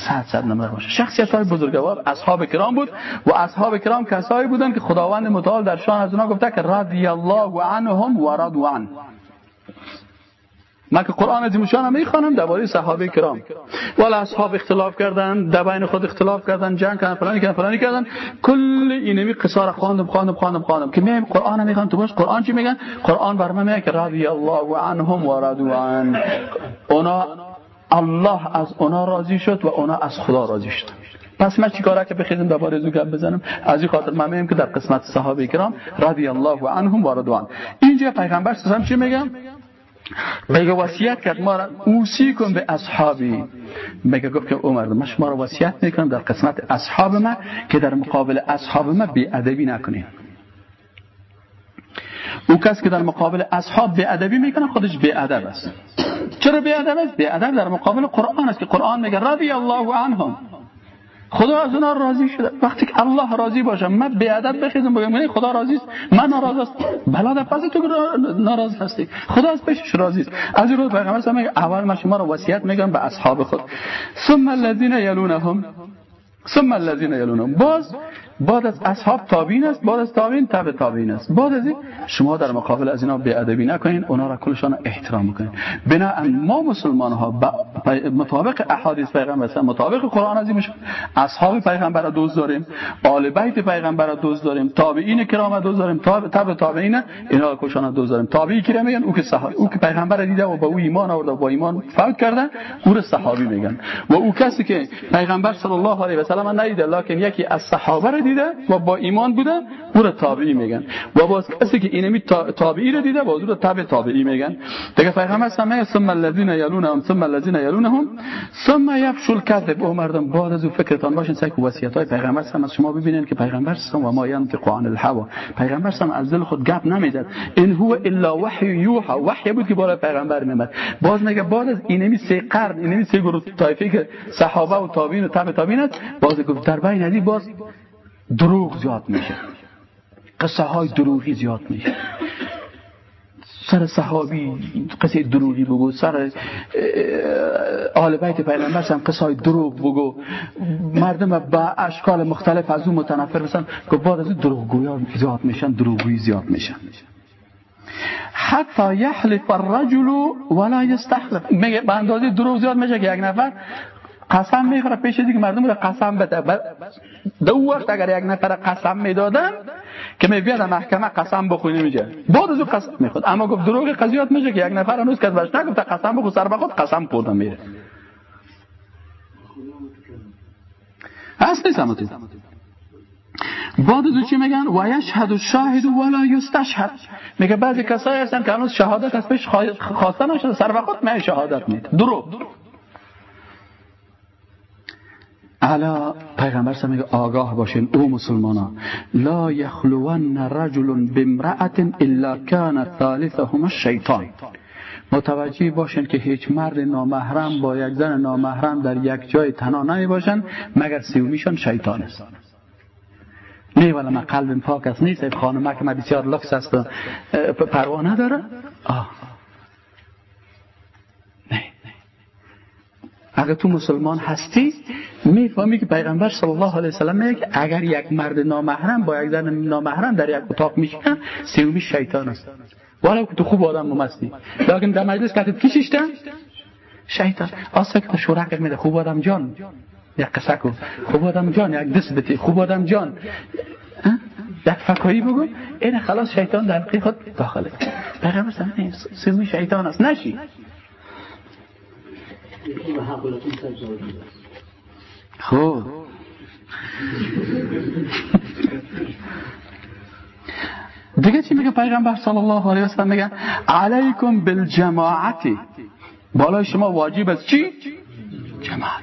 صد صد نمره باشه. شخصیت های بزرگوار اصحاب کرام بود و اصحاب کرام کسایی بودن که خداوند متعال در شان از اونها گفته که رضی الله عنهم و رضوا عنه من که قرآن عظیم شان می‌خوانم درباره صحابه کرام. والا اصحاب اختلاف کردن در بین خود اختلاف کردن جنگ کردن فلانی کردن فلانی کردن. کل اینمی قصار خواندم خواندم خواندم خواندم. که میایم قرآن می‌خوان تو باش قرآن چی میگن؟ قرآن بر من میگه که رضی الله عنهم و رضوا عن اونا الله از اونا راضی شد و اونا از خدا راضی شد. پس من چیکاره که بخیزم دوباره زو گپ بزنم؟ از این خاطر من میگم که در قسمت صحابه کرام رضی الله عنهم و رضوان اینجا پیغمبر صلی چی میگم؟ میگه وصیت کرد ما را اوسی کن به اصحابی. میگه گفت که عمر من شما را وصیت می‌کنم در قسمت اصحاب ما که در مقابل اصحاب ما بی ادبی نکنیم او کس که در مقابل اصحاب بی ادبی می‌کنه خودش بی ادب است. چرا بی ادب است؟ بی ادب در مقابل قرآن است که قرآن میگه رضی الله عنهم. خدا از اونا راضی شده. وقتی که الله راضی باشه من به ادب بخیزم بگم خدا راضی است من ناراض است بلا در پس تو ناراض هستی. خدا از پیشش راضی است. از رو پیغمبر میگه اول من شما رو وصیت میگم به اصحاب خود. ثم الذين يلونهم ثم الذين يلونهم باز بعد از اصحاب تابعین است بعد از تابعین تبع تابعین است. بعد از این شما در مقابل از اینا به ادبی نکنین اونا را کلشان احترام کنین بنا ما مسلمان ها مطابق احادیث پیغمبر مطابق قرآن عظیم اصحاب پیغمبر را دوست داریم آل بیت پیغمبر را دوست داریم تابعین کرام را دوست داریم تبع تابعین اینا را کلشان دوست داریم. تابعی کرام میگن او که صحابی او که پیغمبر دیده و با او ایمان آورده با ایمان فوت کرده او را صحابی میگن. و او کسی که پیغمبر صلی الله علیه و سلم ندیده لکن یکی از صحابه دیده و با ایمان بوده او را تابعی میگن. و باز کسی که اینمی تابعی را دیده باز او را تابع تابعی میگن. دیگه پیغمبر میگه ثم الذين يلونهم ثم الذين يلونهم ثم يفشل الكذب او مردم بعد از فکرتان باشین سعی وصیت های پیغمبر سم از شما ببینین که پیغمبر سم و ما ينطق عن الهوا. پیغمبر سم از دل خود گپ نمی‌زد. این هو الا وحی یوحى وحی بود که بالا پیغمبر میمد باز میگه بعد از اینمی سه قرن اینمی سه گروه طایفه که صحابه و تابعین و تبع تابعین باز گفت در بین باز دروغ زیاد میشه قصه های دروغی زیاد میشه سر صحابی قصه دروغی بگو سر آل بیت پیغمبر هم قصه های دروغ بگو. مردم با اشکال مختلف از اون متنفر بسن که بعد از دروغگویا زیاد میشن دروغگویی زیاد میشن. حتی یحلف الرجل ولا یستحلف. میگه به اندازه دروغ زیاد میشه که یک نفر قسم می‌خوره پیش دیگه مردم رو قسم بده. دو وقت اگر یک نفر قسم می‌دادن که می بیاد محکمه قسم بخونی میگه. بعد از قسم می‌خواد اما گفت دروغ قضیات میشه که یک نفر هنوز کس باش نگفت قسم بخو سر بخود قسم خورده میره. هست نیست همه بعد از چی میگن؟ و یشهد الشاهد ولا یستشهد. میگه بعضی کسایی هستن که هنوز شهادت از پیش خواسته نشده. سر وقت می شهادت میده دروغ. علا پیغمبر میگه آگاه باشین او مسلمانا. لا یخلون رجل بامرأت الا کان ثالثهما الشیطان. متوجه باشین که هیچ مرد نامحرم با یک زن نامحرم در یک جای تنها نمی باشن مگر سیومیشان شیطان است. نه ولی من قلبم پاک است نیست. خانمه که من بسیار لکس است. پروانه داره آه. اگر تو مسلمان هستی می‌فهمی که پیغمبر صلی الله علیه وسلم میگه که اگر یک مرد نامحرم با یک زن نامحرم در یک اتاق میشینه سومی شیطان است. والا که تو خوب آدم ممستی لیکن در مجلس کتت کی شیشته شیطان. آسا که شورک میده خوب آدم جان. یک قصه کو. خوب آدم جان. یک دست بتی. خوب آدم جان. یک فکایی بگو. این خلاص شیطان در خود داخله. پیغمبر سومی شیطان است. نشی. خب. دیگه چی میگه پیغمبر صلی الله علیه و سلم میگه؟ علیکم بالجماعتی. بالای شما واجب است. چی؟ جماعت.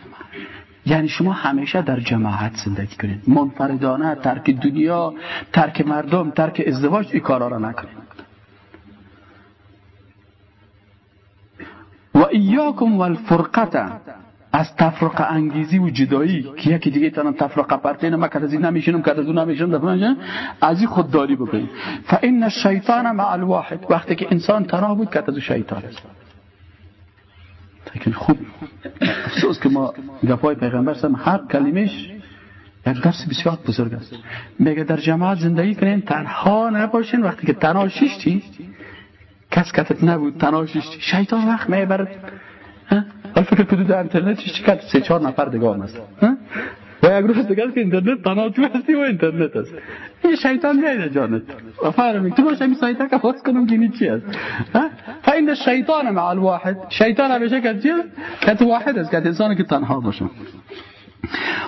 یعنی شما همیشه در جماعت زندگی کنید. منفردانه ترک دنیا ترک مردم ترک ازدواج این کارا را نکنید. و ایاکم والفرقه از تفرقه انگیزی و جدایی که یکی دیگه تنها تفرقه پرتین ما از این نمیشنم که از اون نمیشنم از این خودداری مع الواحد. وقتی که انسان تنها بود که از شیطان. است خوب. افسوس که ما گفای پیغمبر سم هر کلمش یک درس بسیار بزرگ است. میگه در جماعت زندگی کنین تنها نباشین. وقتی که تنها شیشتی کس کتت نبود تناشش شیطان وقت می‌برد حال فکر کدو در انترنت چی کت سه چهار نفر دیگه هم هست. و یک روز دیگه که اینترنت تناجو هستی و اینترنت هست. این شیطان میایده جانت. فرمی تو باشه این سایت که باز کنم که چی هست؟ فا این شیطان مع الواحد. شیطان همیشه که چیه کت واحد است کت انسان که تنها باشه.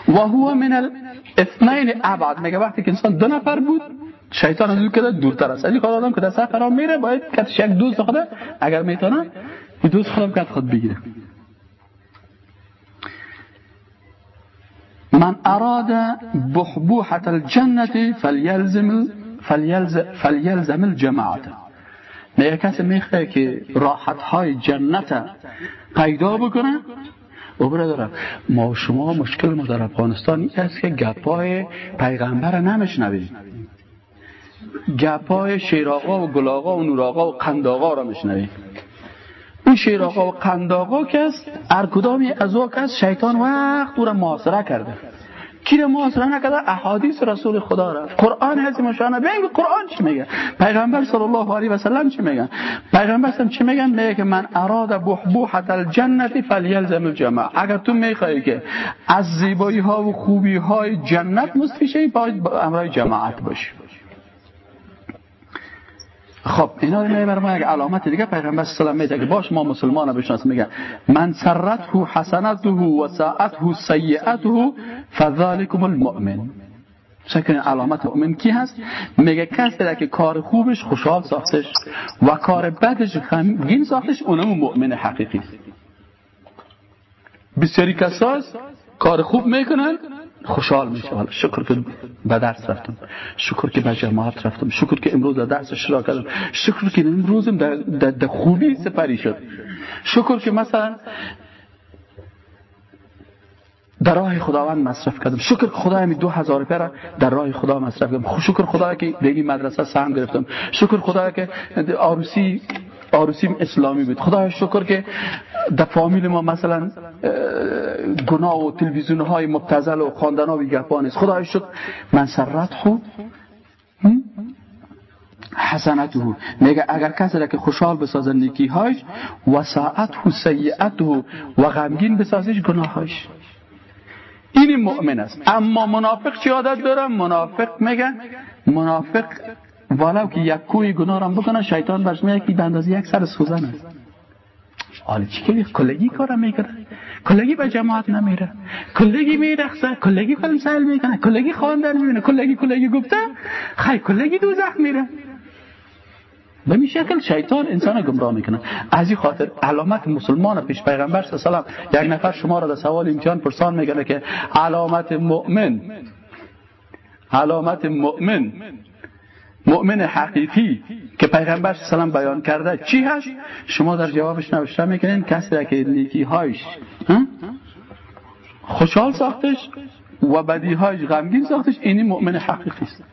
و هو من الاثنین ابعد. میگه وقتی که انسان دو نفر بود شیطان از اون که دورتر است. از آدم که در سفر میره باید کتش یک دوست خود اگر می‌تونه این دوست خودم کت خود بگیره. من اراد بحبوحة الجنة فلیلزم فلیلزم, الجماعت میگه کسی می‌خواه که راحت های جنت پیدا بکنه. و برادرم ما شما مشکل ما در افغانستان این است که گپای پیغمبر نمیشنویم گپای شیراغا و گلاغا و نوراغا و قنداغا را میشنویم این شیراغا و قنداغا که است هر کدامی از او که شیطان وقت او را محاصره کرده. کی محاصره نکرده؟ احادیث رسول خدا را. قرآن عظیم شانه ببین قرآن چی میگه؟ پیغمبر صلی الله علیه و سلم چی میگن؟ پیغمبر سلام چی میگن؟ میگه که من اراد بحبوحت الجنت فلیلزم الجماع. اگر تو می‌خوای که از زیبایی ها و خوبی های جنت مستفیشه باید امرای جماعت باشی. خب اینا رو می‌بره ما یک علامت دیگه پیغمبر صلی الله علیه و باش ما مسلمان بشناس میگه من سرته حسنته و ساعته سیئته فذلكم المؤمن. سکن علامت مؤمن کی هست؟ میگه کسی که کار خوبش خوشحال ساختش و کار بدش غمگین ساختش اونم مؤمن حقیقی. است بسیاری کساست کار خوب می‌کنن خوشحال حالا شکر که به درس رفتم. شکر که به جماعت رفتم. شکر که امروز در درس شروع کردم. شکر که امروزم در, در, خوبی سپری شد. شکر که مثلا در راه خداوند مصرف کردم. شکر خدا همی دو هزار پر در راه خدا مصرف کردم. شکر خدا که در این مدرسه سهم گرفتم. شکر خدا که آروسی آروسیم اسلامی بود. خدا شکر که در فامیل ما مثلا گناه و تلویزیون های مبتزل و خواندن ها و نیست خدا شکر من سرت خود حسنته میگه اگر کسی را که خوشحال بسازه نیکی هایش و ساعته سیعته و غمگین بسازش گناهاش. این مؤمن است. اما منافق چی عادت داره منافق میگه منافق ولو که یک کوی گناه را بکنه شیطان برش میگه که به اندازه یک سر سوزن است. حالا چی که کلگی کارم می‌کنه؟ کلگی به جماعت نمیره. کلگی میرخصه کلگی فیلم سهل می‌کنه کلگی خواندن می‌بینه کلگی کلگی گفته خیلی کلگی دوزخ میره. به این شکل شیطان انسان گمراه می‌کنه. از این خاطر علامت مسلمان پیش پیغمبر صلی الله علیه یک نفر شما را در سوال امتحان پرسان می‌کنه که علامت مؤمن علامت مؤمن مؤمن حقیقی که پیغمبر سلام بیان کرده چی هست؟ شما در جوابش نوشته می‌کنین کسی را که نیکی هایش خوشحال ساختش و بدی هایش غمگین ساختش اینی مؤمن حقیقی است.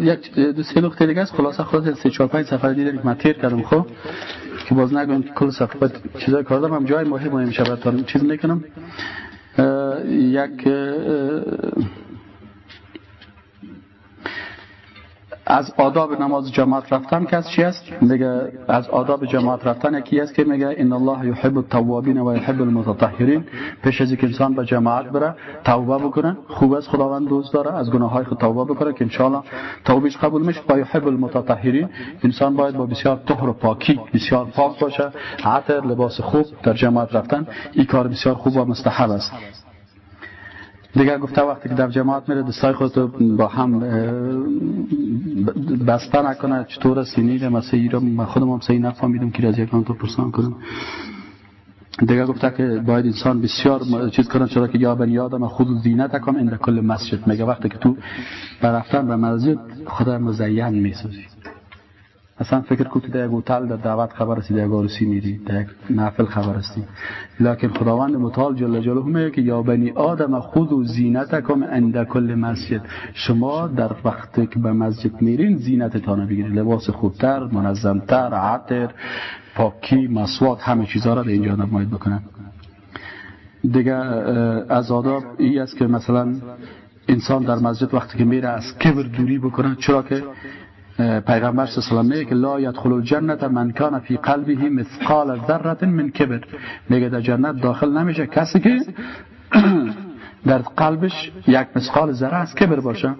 یک دو سه نقطه دیگه است. خلاصه خود سه چهار پنج سفر دیگه من تیر کردم خب. که باز نگم کل صفحه چیزا کردم هم جای مهم مهم شبه چیز می‌کنم. یک از آداب نماز جماعت رفتن کس چی است؟ میگه از آداب جماعت رفتن یکی است که میگه ان الله يحب التوابین و يحب المتطهرین پیش از اینکه انسان به جماعت بره توبه بکنه خوب است خداوند دوست داره از گناه های خود توبه بکنه که ان توبهش قبول میشه و يحب المتطهرین انسان باید با بسیار طهر و پاکی بسیار پاک باشه عطر لباس خوب در جماعت رفتن این کار بسیار خوب و مستحب است. دیگر گفته وقتی که در جماعت میره دستای خودت با هم بسته نکنه. چطور سینی مثلا ای را من خودم هم صحیح نفهمیدم که از یک تو پرسان کنم. دیگر گفته که باید انسان بسیار چیز کنه چرا که یا بنی آدم خود زینت کن این کل مسجد. میگه وقتی که تو برفتن به مسجد خدا مزین می‌سازی. اصلا فکر کو یک هتل در دعوت خبر هستی در یک میری در یک خبر هستی لکن خداوند متعال جل جلاله میگه که یا بنی آدم خود و زینتکم عند کل مسجد. شما در وقتی که به مسجد میرین زینتتان بگیرید لباس خوبتر منظمتر عطر پاکی مسواک همه چیزها را در اینجا نماید بکنن دیگه از آداب ای است که مثلا انسان در مسجد وقتی که میره از کبر دوری بکنه. چرا که پیغمبر صلی الله علیه و که لا يدخل الجنه من کان فی قلبه مثقال ذره من کبر. میگه در جنت داخل نمیشه. کسی که در قلبش یک مثقال ذره از کبر باشه.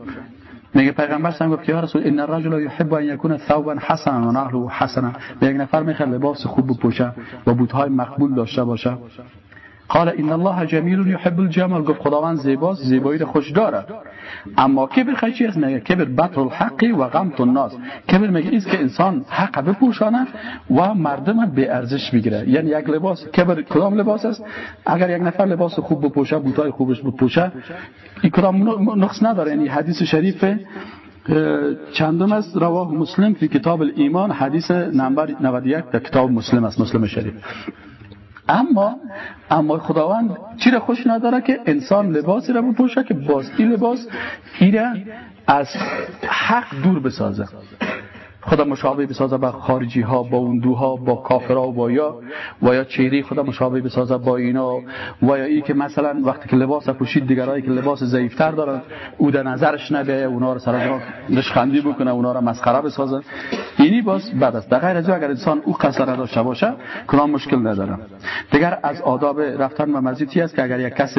میگه پیغمبر سم گفت که یا رسول ان الرجل يحب ان يكون ثوبا حسنا و نعله حسنا. یک نفر می‌خواد لباس خوب بپوشه و بوتهای مقبول داشته باشه. قال ان الله جمیل يحب الجمال گفت خداوند زیباست زیبایی رو خوش داره. اما کبر خیلی است میگه؟ کبر بطر الحق و غمت الناس؟ کبر میگه است که انسان حق بپوشانه و مردم به ارزش بگیره یعنی یک لباس کبر کدام لباس است؟ اگر یک نفر لباس خوب بپوشه بوتای خوبش بپوشه این کدام نقص نداره. یعنی حدیث شریف چندم است؟ رواه مسلم فی کتاب الایمان. حدیث نمبر 91 در کتاب مسلم است مسلم شریف. اما اما خداوند چی خوش نداره که انسان لباسی را بپوشه که باز این لباس ایره از حق دور بسازه خدا مشابه بسازه با خارجی ها با اندوها با کافرها و یا. و یا چهره خدا مشابه بسازه با اینا. و یا ای که مثلا وقتی که لباس پوشید دیگرایی که لباس ضعیفتر دارن او در نظرش نبیه اونا رو سر نشخندی بکنه اونا رو مسخره بسازه. اینی باز بعد است در غیر از اگر انسان او قصد نداشته باشه کلام مشکل نداره. دیگر از آداب رفتن و مزیتی است که اگر یک کس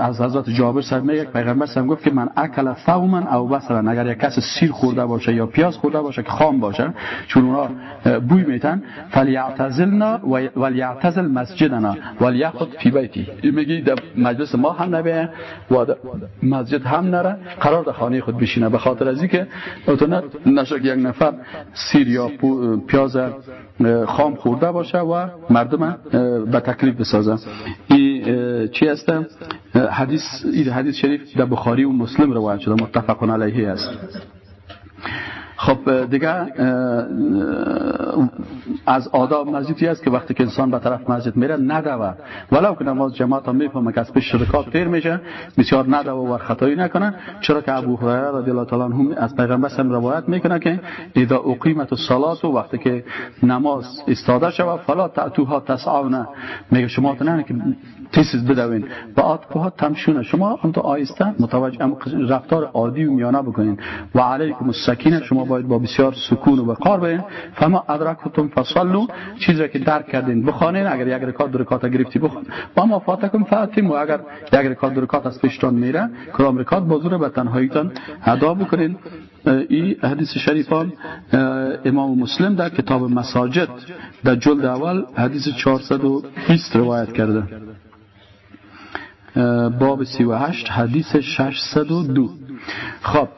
از حضرت جابر صاحب میگه پیغمبر صاحب گفت که من اکل ثوما او مثلا اگر یک کس سیر خورده باشه یا پیاز خورده باشه که خام باشه چون اونا بوی میتن. فلیعتزلنا ولیعتزل مسجدنا ولیخذ فی بیتی. میگی در مجلس ما هم نبیه و مسجد هم نره. قرار در خانه خود بشینه. به خاطر از اینکه اتونه نشه یک نفر سیر یا پیاز خام خورده باشه و مردم به تکلیف بسازه. این چی هست حدیث این حدیث شریف در بخاری و مسلم روایت شده. متفق علیه است. خب دیگه از آداب مسجدی است که وقتی که انسان به طرف مسجد میره ندوه. ولو که نماز جماعت هم می‌فهمه که از پیش شرکات تیر میشه بسیار ندوه و خطایی نکنه. چرا که ابو هریره رضی الله تعالی عنه از پیغمبر هم روایت می‌کنه که اذا اقیمت الصلاه وقتی که نماز استاده شود فلا تاتوها تسعون. میگه شما نه که تیسیز بدوین. و آتقوها تمشونه. شما هم تو آیسته متوجه رفتار عادی و میانه بکنین. و علیکم السکینه. شما باید با بسیار سکون و وقار بین فما ادرکتم فصلوا. چیزی که درک کردین بخوانین. اگر یک رکات دو رکات گرفتی بخوان. و ما فاتکم فاتیم و اگر یک رکات دو رکات از پیشتان میره کلام رکات بازور به تنهاییتان ادا بکنین. این حدیث شریفان امام مسلم در کتاب مساجد در جلد اول حدیث 420 روایت کرده. باب 38 حدیث 602 خب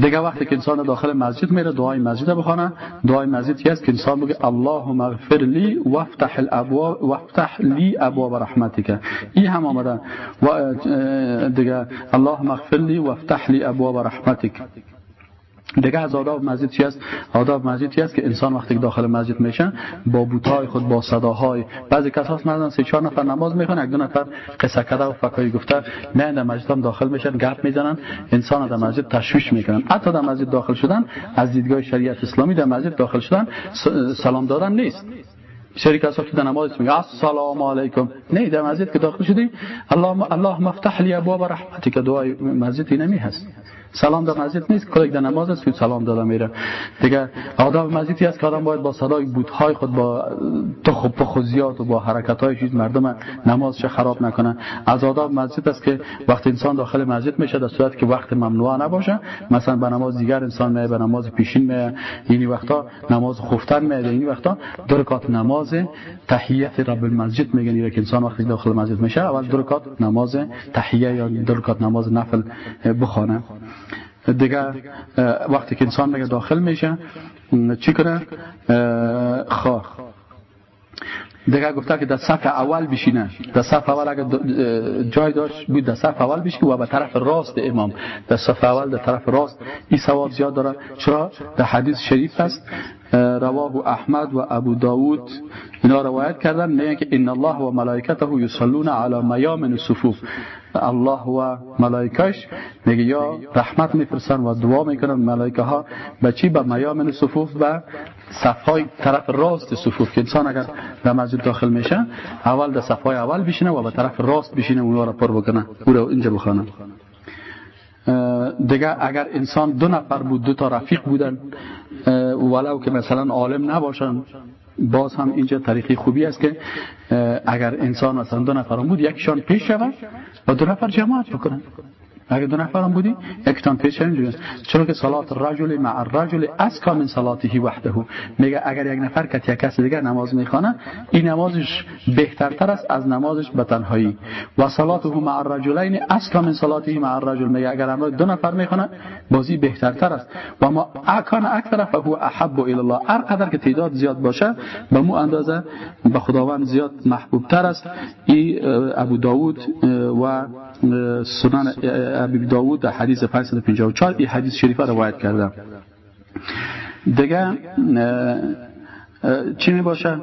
دیگه وقتی که انسان داخل مسجد میره دعای مسجد بخونه. دعای مسجد است که انسان بگه اللهم اغفر لی وافتح الابواب وافتح لی ابواب رحمتک. این هم آمده. و دیگه اللهم اغفر لی وافتح لی ابواب رحمتک. دیگه از آداب مسجد چی است؟ آداب مسجد چی است که انسان وقتی که داخل مسجد میشن با بوتای خود با صداهای بعضی کسا مثلا سه چهار نفر نماز می‌خونن یک دو نفر قصه کرده و فکایی گفته نه در مسجد هم داخل میشن گپ می‌زنن انسان در مسجد تشویش می‌کنن. حتی در مسجد داخل شدن از دیدگاه شریعت اسلامی در مسجد داخل شدن سلام دادن نیست. شریک از که در نماز میگه السلام علیکم. نه در مسجد که داخل شدی الله الله مفتح لی ابواب رحمتک. دعای مسجد نمی هست. سلام در مسجد نیست؟ کلیک در نماز است سلام داده میره دیگه آداب مسجدی است که آدم باید با صدای بودهای خود با تخب پخوزیات و با حرکت های چیز مردم نمازش خراب نکنه. از آداب مسجد است که وقت انسان داخل مسجد میشه در صورت که وقت ممنوع نباشه. مثلا به نماز دیگر انسان میه به نماز پیشین میه اینی وقتا نماز خفتن میه اینی وقتا درکات نماز تحیت رب المسجد میگن که انسان وقتی داخل مسجد میشه اول درکات نماز تحیه یا درکات نماز نفل بخونه دیگه وقتی که انسان دیگه داخل میشه چی کنه؟ خواه. دیگه گفته که در صف اول بشینه. در صف اول اگر جای داشت بود در صف اول بشینه و به طرف راست امام. در صف اول در طرف راست. این ثواب زیاد داره. چرا؟ در حدیث شریف است رواه احمد و ابو داود. اینا روایت کردن میگن که ان الله و ملائکته یصلون علی میامن الصفوف. الله و ملائکش میگه یا رحمت میفرستن و دعا می‌کنن ملائکه ها به چی؟ به میامن صفوف و صفهای طرف راست صفوف. که انسان اگر در مسجد داخل میشه اول در صفهای اول بشینه و به طرف راست بشینه اونها را پر بکنه. او را اینجا بخونه دیگه اگر انسان دو نفر بود دو تا رفیق بودن ولو که مثلا عالم نباشن باز هم اینجا طریقی خوبی است که اگر انسان مثلا دو نفر بود یکشان پیش شود و دو نفر جماعت بکنن. اگه دو نفر هم بودی یکتان پیش اینجوری چون که صلات الرجل مع الرجل اسکا من صلاته وحده. میگه اگر یک نفر که یک کس دیگر نماز می‌خوانه این نمازش بهترتر است از نمازش به تنهایی. و صلاته مع الرجلین اسکا من صلاته مع الرجل. میگه اگر هم دو نفر می‌خوانه بازی بهترتر است. و ما اکان اکثر فهو احب الى الله. هر قدر که تعداد زیاد باشه به مو اندازه به خداوند زیاد محبوب تر است. ای ابو داود و سنن ابی داود در حدیث 554 این حدیث شریفه روایت کرده دیگه چی می باشه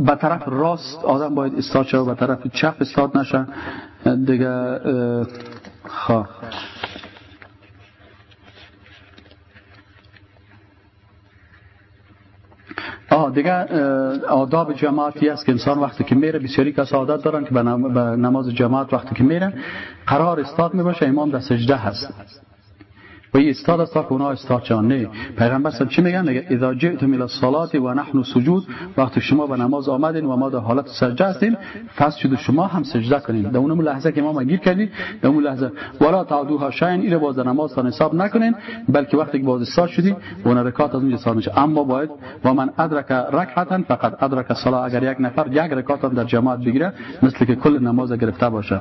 به طرف راست آدم باید استاد شد به طرف چپ استاد نشه. دیگه خواه آه دیگه آداب جماعتی است که انسان وقتی که میره بسیاری کس عادت دارن که به نماز جماعت وقتی که میره قرار استاد می باشه امام در سجده هست. و این استاد است که اونا چان نه. پیغمبر صلی چی میگن؟ میگه اذا جئتم الى الصلاه و نحن سجود وقتی شما به نماز آمدین و ما در حالت سجده هستیم فسجدوا شما هم سجده کنین. در اون لحظه که ما گیر کردید در اون لحظه ولا تعدوها شیئا این باز نماز تا حساب نکنین بلکه وقتی که باز استاد شدی اون رکعات از اونجا حساب میشه. اما باید و من ادرک رکعتا فقط ادرک الصلاه اگر یک نفر یک رکعت در جماعت بگیره مثل که کل نماز گرفته باشه.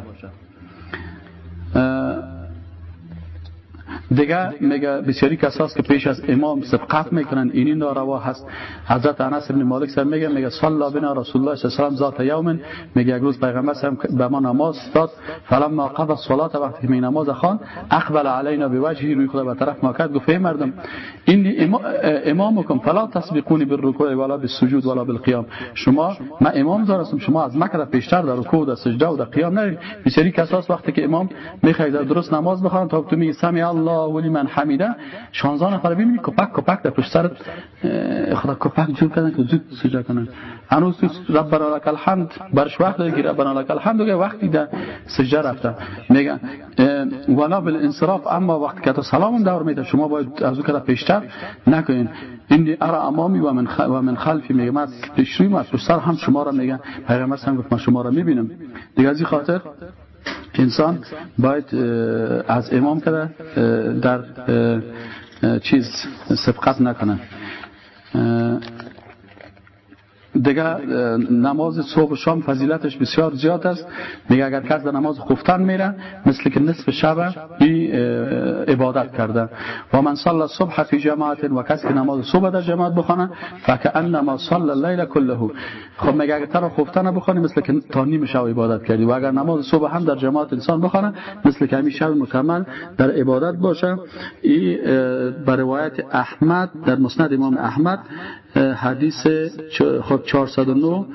دیگه میگه بسیاری کساست که پیش از امام سبقت می‌کنن. اینی ناروا هست. حضرت انس بن مالک سر میگه میگه صلی بنا رسول الله صلی الله علیه و ذات یوم میگه یک روز پیغمبر سر به ما نماز داد. فلما قضى الصلاه وقتی می نماز خوان اقبل علینا بوجهی روی خدا به طرف ما کرد. گفت مردم این امامکم فلا تسبقونی بالرکوع ولا بالسجود ولا بالقیام. شما ما امام دارم شما از مکر پیشتر در رکوع و سجده و در قیام نرید. بسیاری کساست وقتی که امام می‌خواد درست نماز بخوان تا تو میگی سمی الله ولی من حمیده. 16 نفر ببینید کپک کپک در پشت سرت خدا کپک جور کردن که زود سجده کنن. هنوز ربنا لك الحمد برش وقت داره که ربنا لك الحمد دیگه وقتی در سجده رفته. میگن ولا بالانصراف اما وقتی که تو سلام دور میده شما باید از اون کده پیشتر نکنین. این ارا امامی و من و من خلفی میگه من پیش روی پشت سر هم شما را میگن پیغمبر هم گفت من شما را می‌بینم. دیگه از این خاطر انسان باید از امام کده در چیز سبقت نکنه. دیگه نماز صبح و شام فضیلتش بسیار زیاد است. میگه اگر کس در نماز خفتن میره مثل که نصف شب ای عبادت کرده. و من صلی صبح فی جماعت و کسی که نماز صبح در جماعت بخونه فکأنما صلی اللیل کله خب میگه اگر تر خفتن بخونی مثل که تا نیم شب عبادت کردی. و اگر نماز صبح هم در جماعت انسان بخونه مثل که همین شب مکمل در عبادت باشه. ای بر روایت احمد در مسند امام احمد حدیث خب 409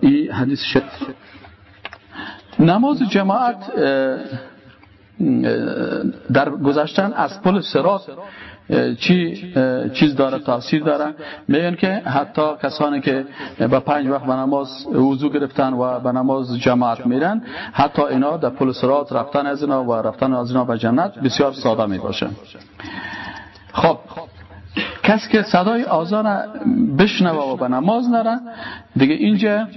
این حدیث شد نماز جماعت در گذشتن از پل سرات چی چیز داره تاثیر داره. میگن که حتی کسانی که با پنج وقت به نماز وضو گرفتن و به نماز جماعت میرن حتی اینا در پل سرات رفتن از اینا و رفتن از اینا به جنت بسیار ساده می باشه خب کس که صدای آزان بشنوه و به نماز نره دیگه اینجا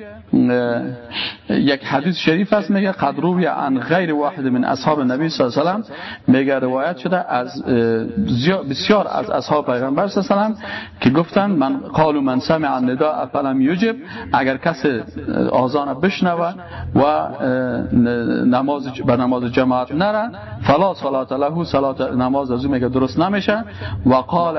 یک حدیث شریف است میگه قد روی عن غیر واحد من اصحاب نبی صلی الله علیه و میگه روایت شده از بسیار از اصحاب پیغمبر صلی الله علیه و که گفتن من قالوا من سمع النداء فلم یجب. اگر کس آزان بشنوه و نماز به نماز جماعت نره فلا صلات له صلات نماز از میگه درست نمیشه. و قال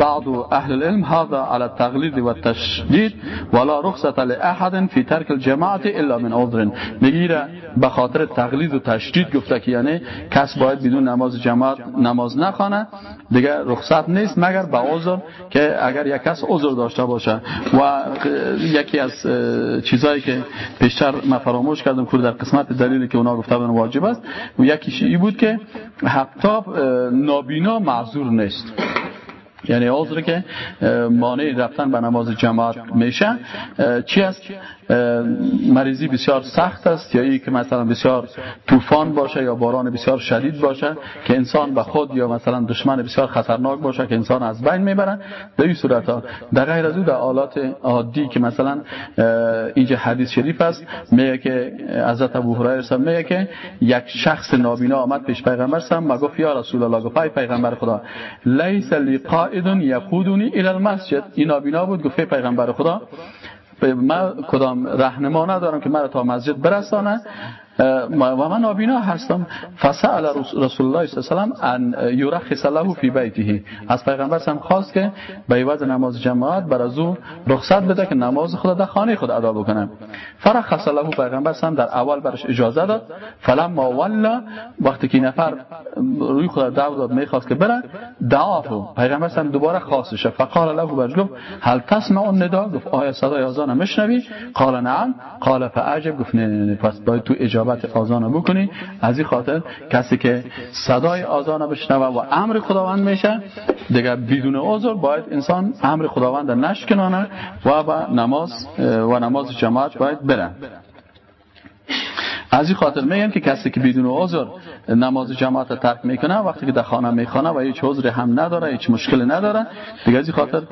بعض اهل العلم هذا على التغليظ والتشديد ولا رخصة لأحد في ترك الجماعة الا من عذر می‌گیره به خاطر تقلید و تشدید گفته که یعنی کس باید بدون نماز جماعت نماز نخوانه. دیگه رخصت نیست مگر به عذر که اگر یک کس عذر داشته باشه. و یکی از چیزایی که پیشتر ما فراموش کردم که در قسمت دلیلی که اونا گفته واجب است و یکیش ای بود که حتی نابینا معذور نیست. یعنی عذر که مانع رفتن به نماز جماعت میشه. چی است؟ مریضی بسیار سخت است یا ای که مثلا بسیار طوفان باشه یا باران بسیار شدید باشه که انسان به خود یا مثلا دشمن بسیار خطرناک باشه که انسان از بین می‌برن. در این صورت ها در غیر از او در آلات عادی که مثلا اینجا حدیث شریف است میگه که حضرت ابو هریره میگه که یک شخص نابینا آمد پیش پیغمبر سم گفت یا رسول الله گفت پیغمبر خدا لیس لی قائد یقودونی الی المسجد. این نابینا بود گفت پیغمبر خدا من کدام رهنما ندارم که مرا تا مسجد برسانه. و من نابینا هستم. فسأل رسول الله صلی الله علیه و ان یرخص له فی بیته. از پیغمبر هم خواست که به عوض نماز جماعت بر از او رخصت بده که نماز خود در خانه خود ادا بکنه فرخص له پیغمبر هم در اول برش اجازه داد. فلما ولا وقتی که نفر روی خود دعوت داد می‌خواست که بره دعاه پیغمبر هم دوباره خواستش فقال له گفت هل تسمع النداء؟ گفت آیا صدای اذان میشنوی؟ قال نعم. قال فعجب گفت نه نه پس باید تو اجابت آزان بکنی. از این خاطر کسی که صدای آزان بشنوه و امر خداوند میشه دیگه بدون عذر باید انسان امر خداوند نشکنانه و به نماز و نماز جماعت باید بره. از این خاطر میگم که کسی که بدون عذر نماز جماعت ترک می‌کنه وقتی که در خانه می‌خوانه و هیچ عذر هم نداره هیچ مشکل نداره. دیگه از خاطر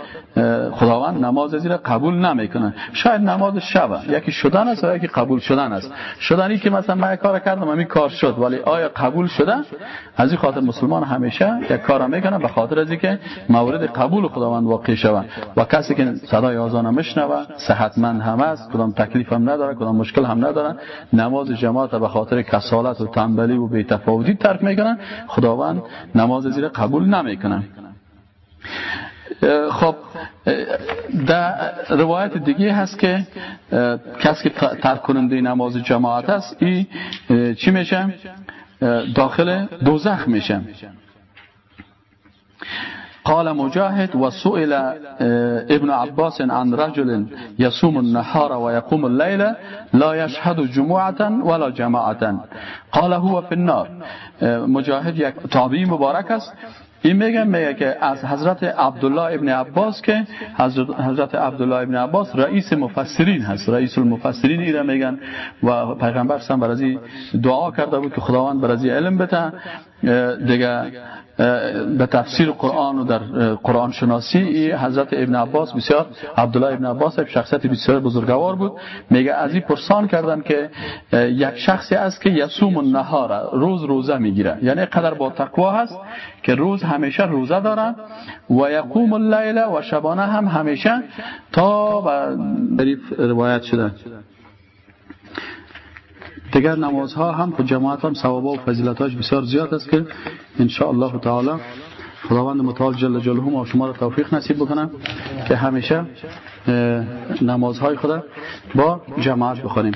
خداوند نماز زیر قبول نمی‌کنه. شاید نماز شب یکی شدن است و یکی قبول شدن است. شدنی که مثلا من کار کردم همین کار شد ولی آیا قبول شده؟ از این خاطر مسلمان همیشه یک کار می‌کنه به خاطر از اینکه مورد قبول خداوند واقع شود. و کسی که صدای اذان میشنوه صحتمند هم است کدام تکلیف هم نداره کدام مشکل هم نداره نماز جماعت به خاطر کسالت و تنبلی و بی‌تفاوتی ترک می‌کنن خداوند نماز زیر قبول نمی‌کنن خب در روایت دیگه هست که کسی که ترک کننده نماز جماعت است این چی میشه؟ داخل دوزخ میشه. قال مجاهد و سئل ابن عباس عن رجل يصوم النهار ويقوم الليل لا يشهد جمعة ولا جماعة. قال هو في النار. مجاهد یک مبارک است این میگم میگه که از حضرت عبدالله ابن عباس که حضرت عبدالله ابن عباس رئیس مفسرین هست رئیس المفسرین ایره میگن و پیغمبر سم برازی دعا کرده بود که خداوند برازی علم بده. دیگه به تفسیر قرآن و در قرآن شناسی حضرت ابن عباس بسیار عبدالله ابن عباس شخصیت بسیار بزرگوار بود. میگه از این پرسان کردن که یک شخصی است که یسوم النهار روز روزه می‌گیره. یعنی قدر با تقوا هست. که روز همیشه روزه داره و یقوم اللیل و شبانه هم همیشه تا به روایت شده. دیگر نمازها هم خود جماعت هم ثوابا و فضیلتاش بسیار زیاد است که ان الله تعالی خداوند متعال جل جلاله ما شما را توفیق نصیب بکنم که همیشه نمازهای خدا با جماعت بخونیم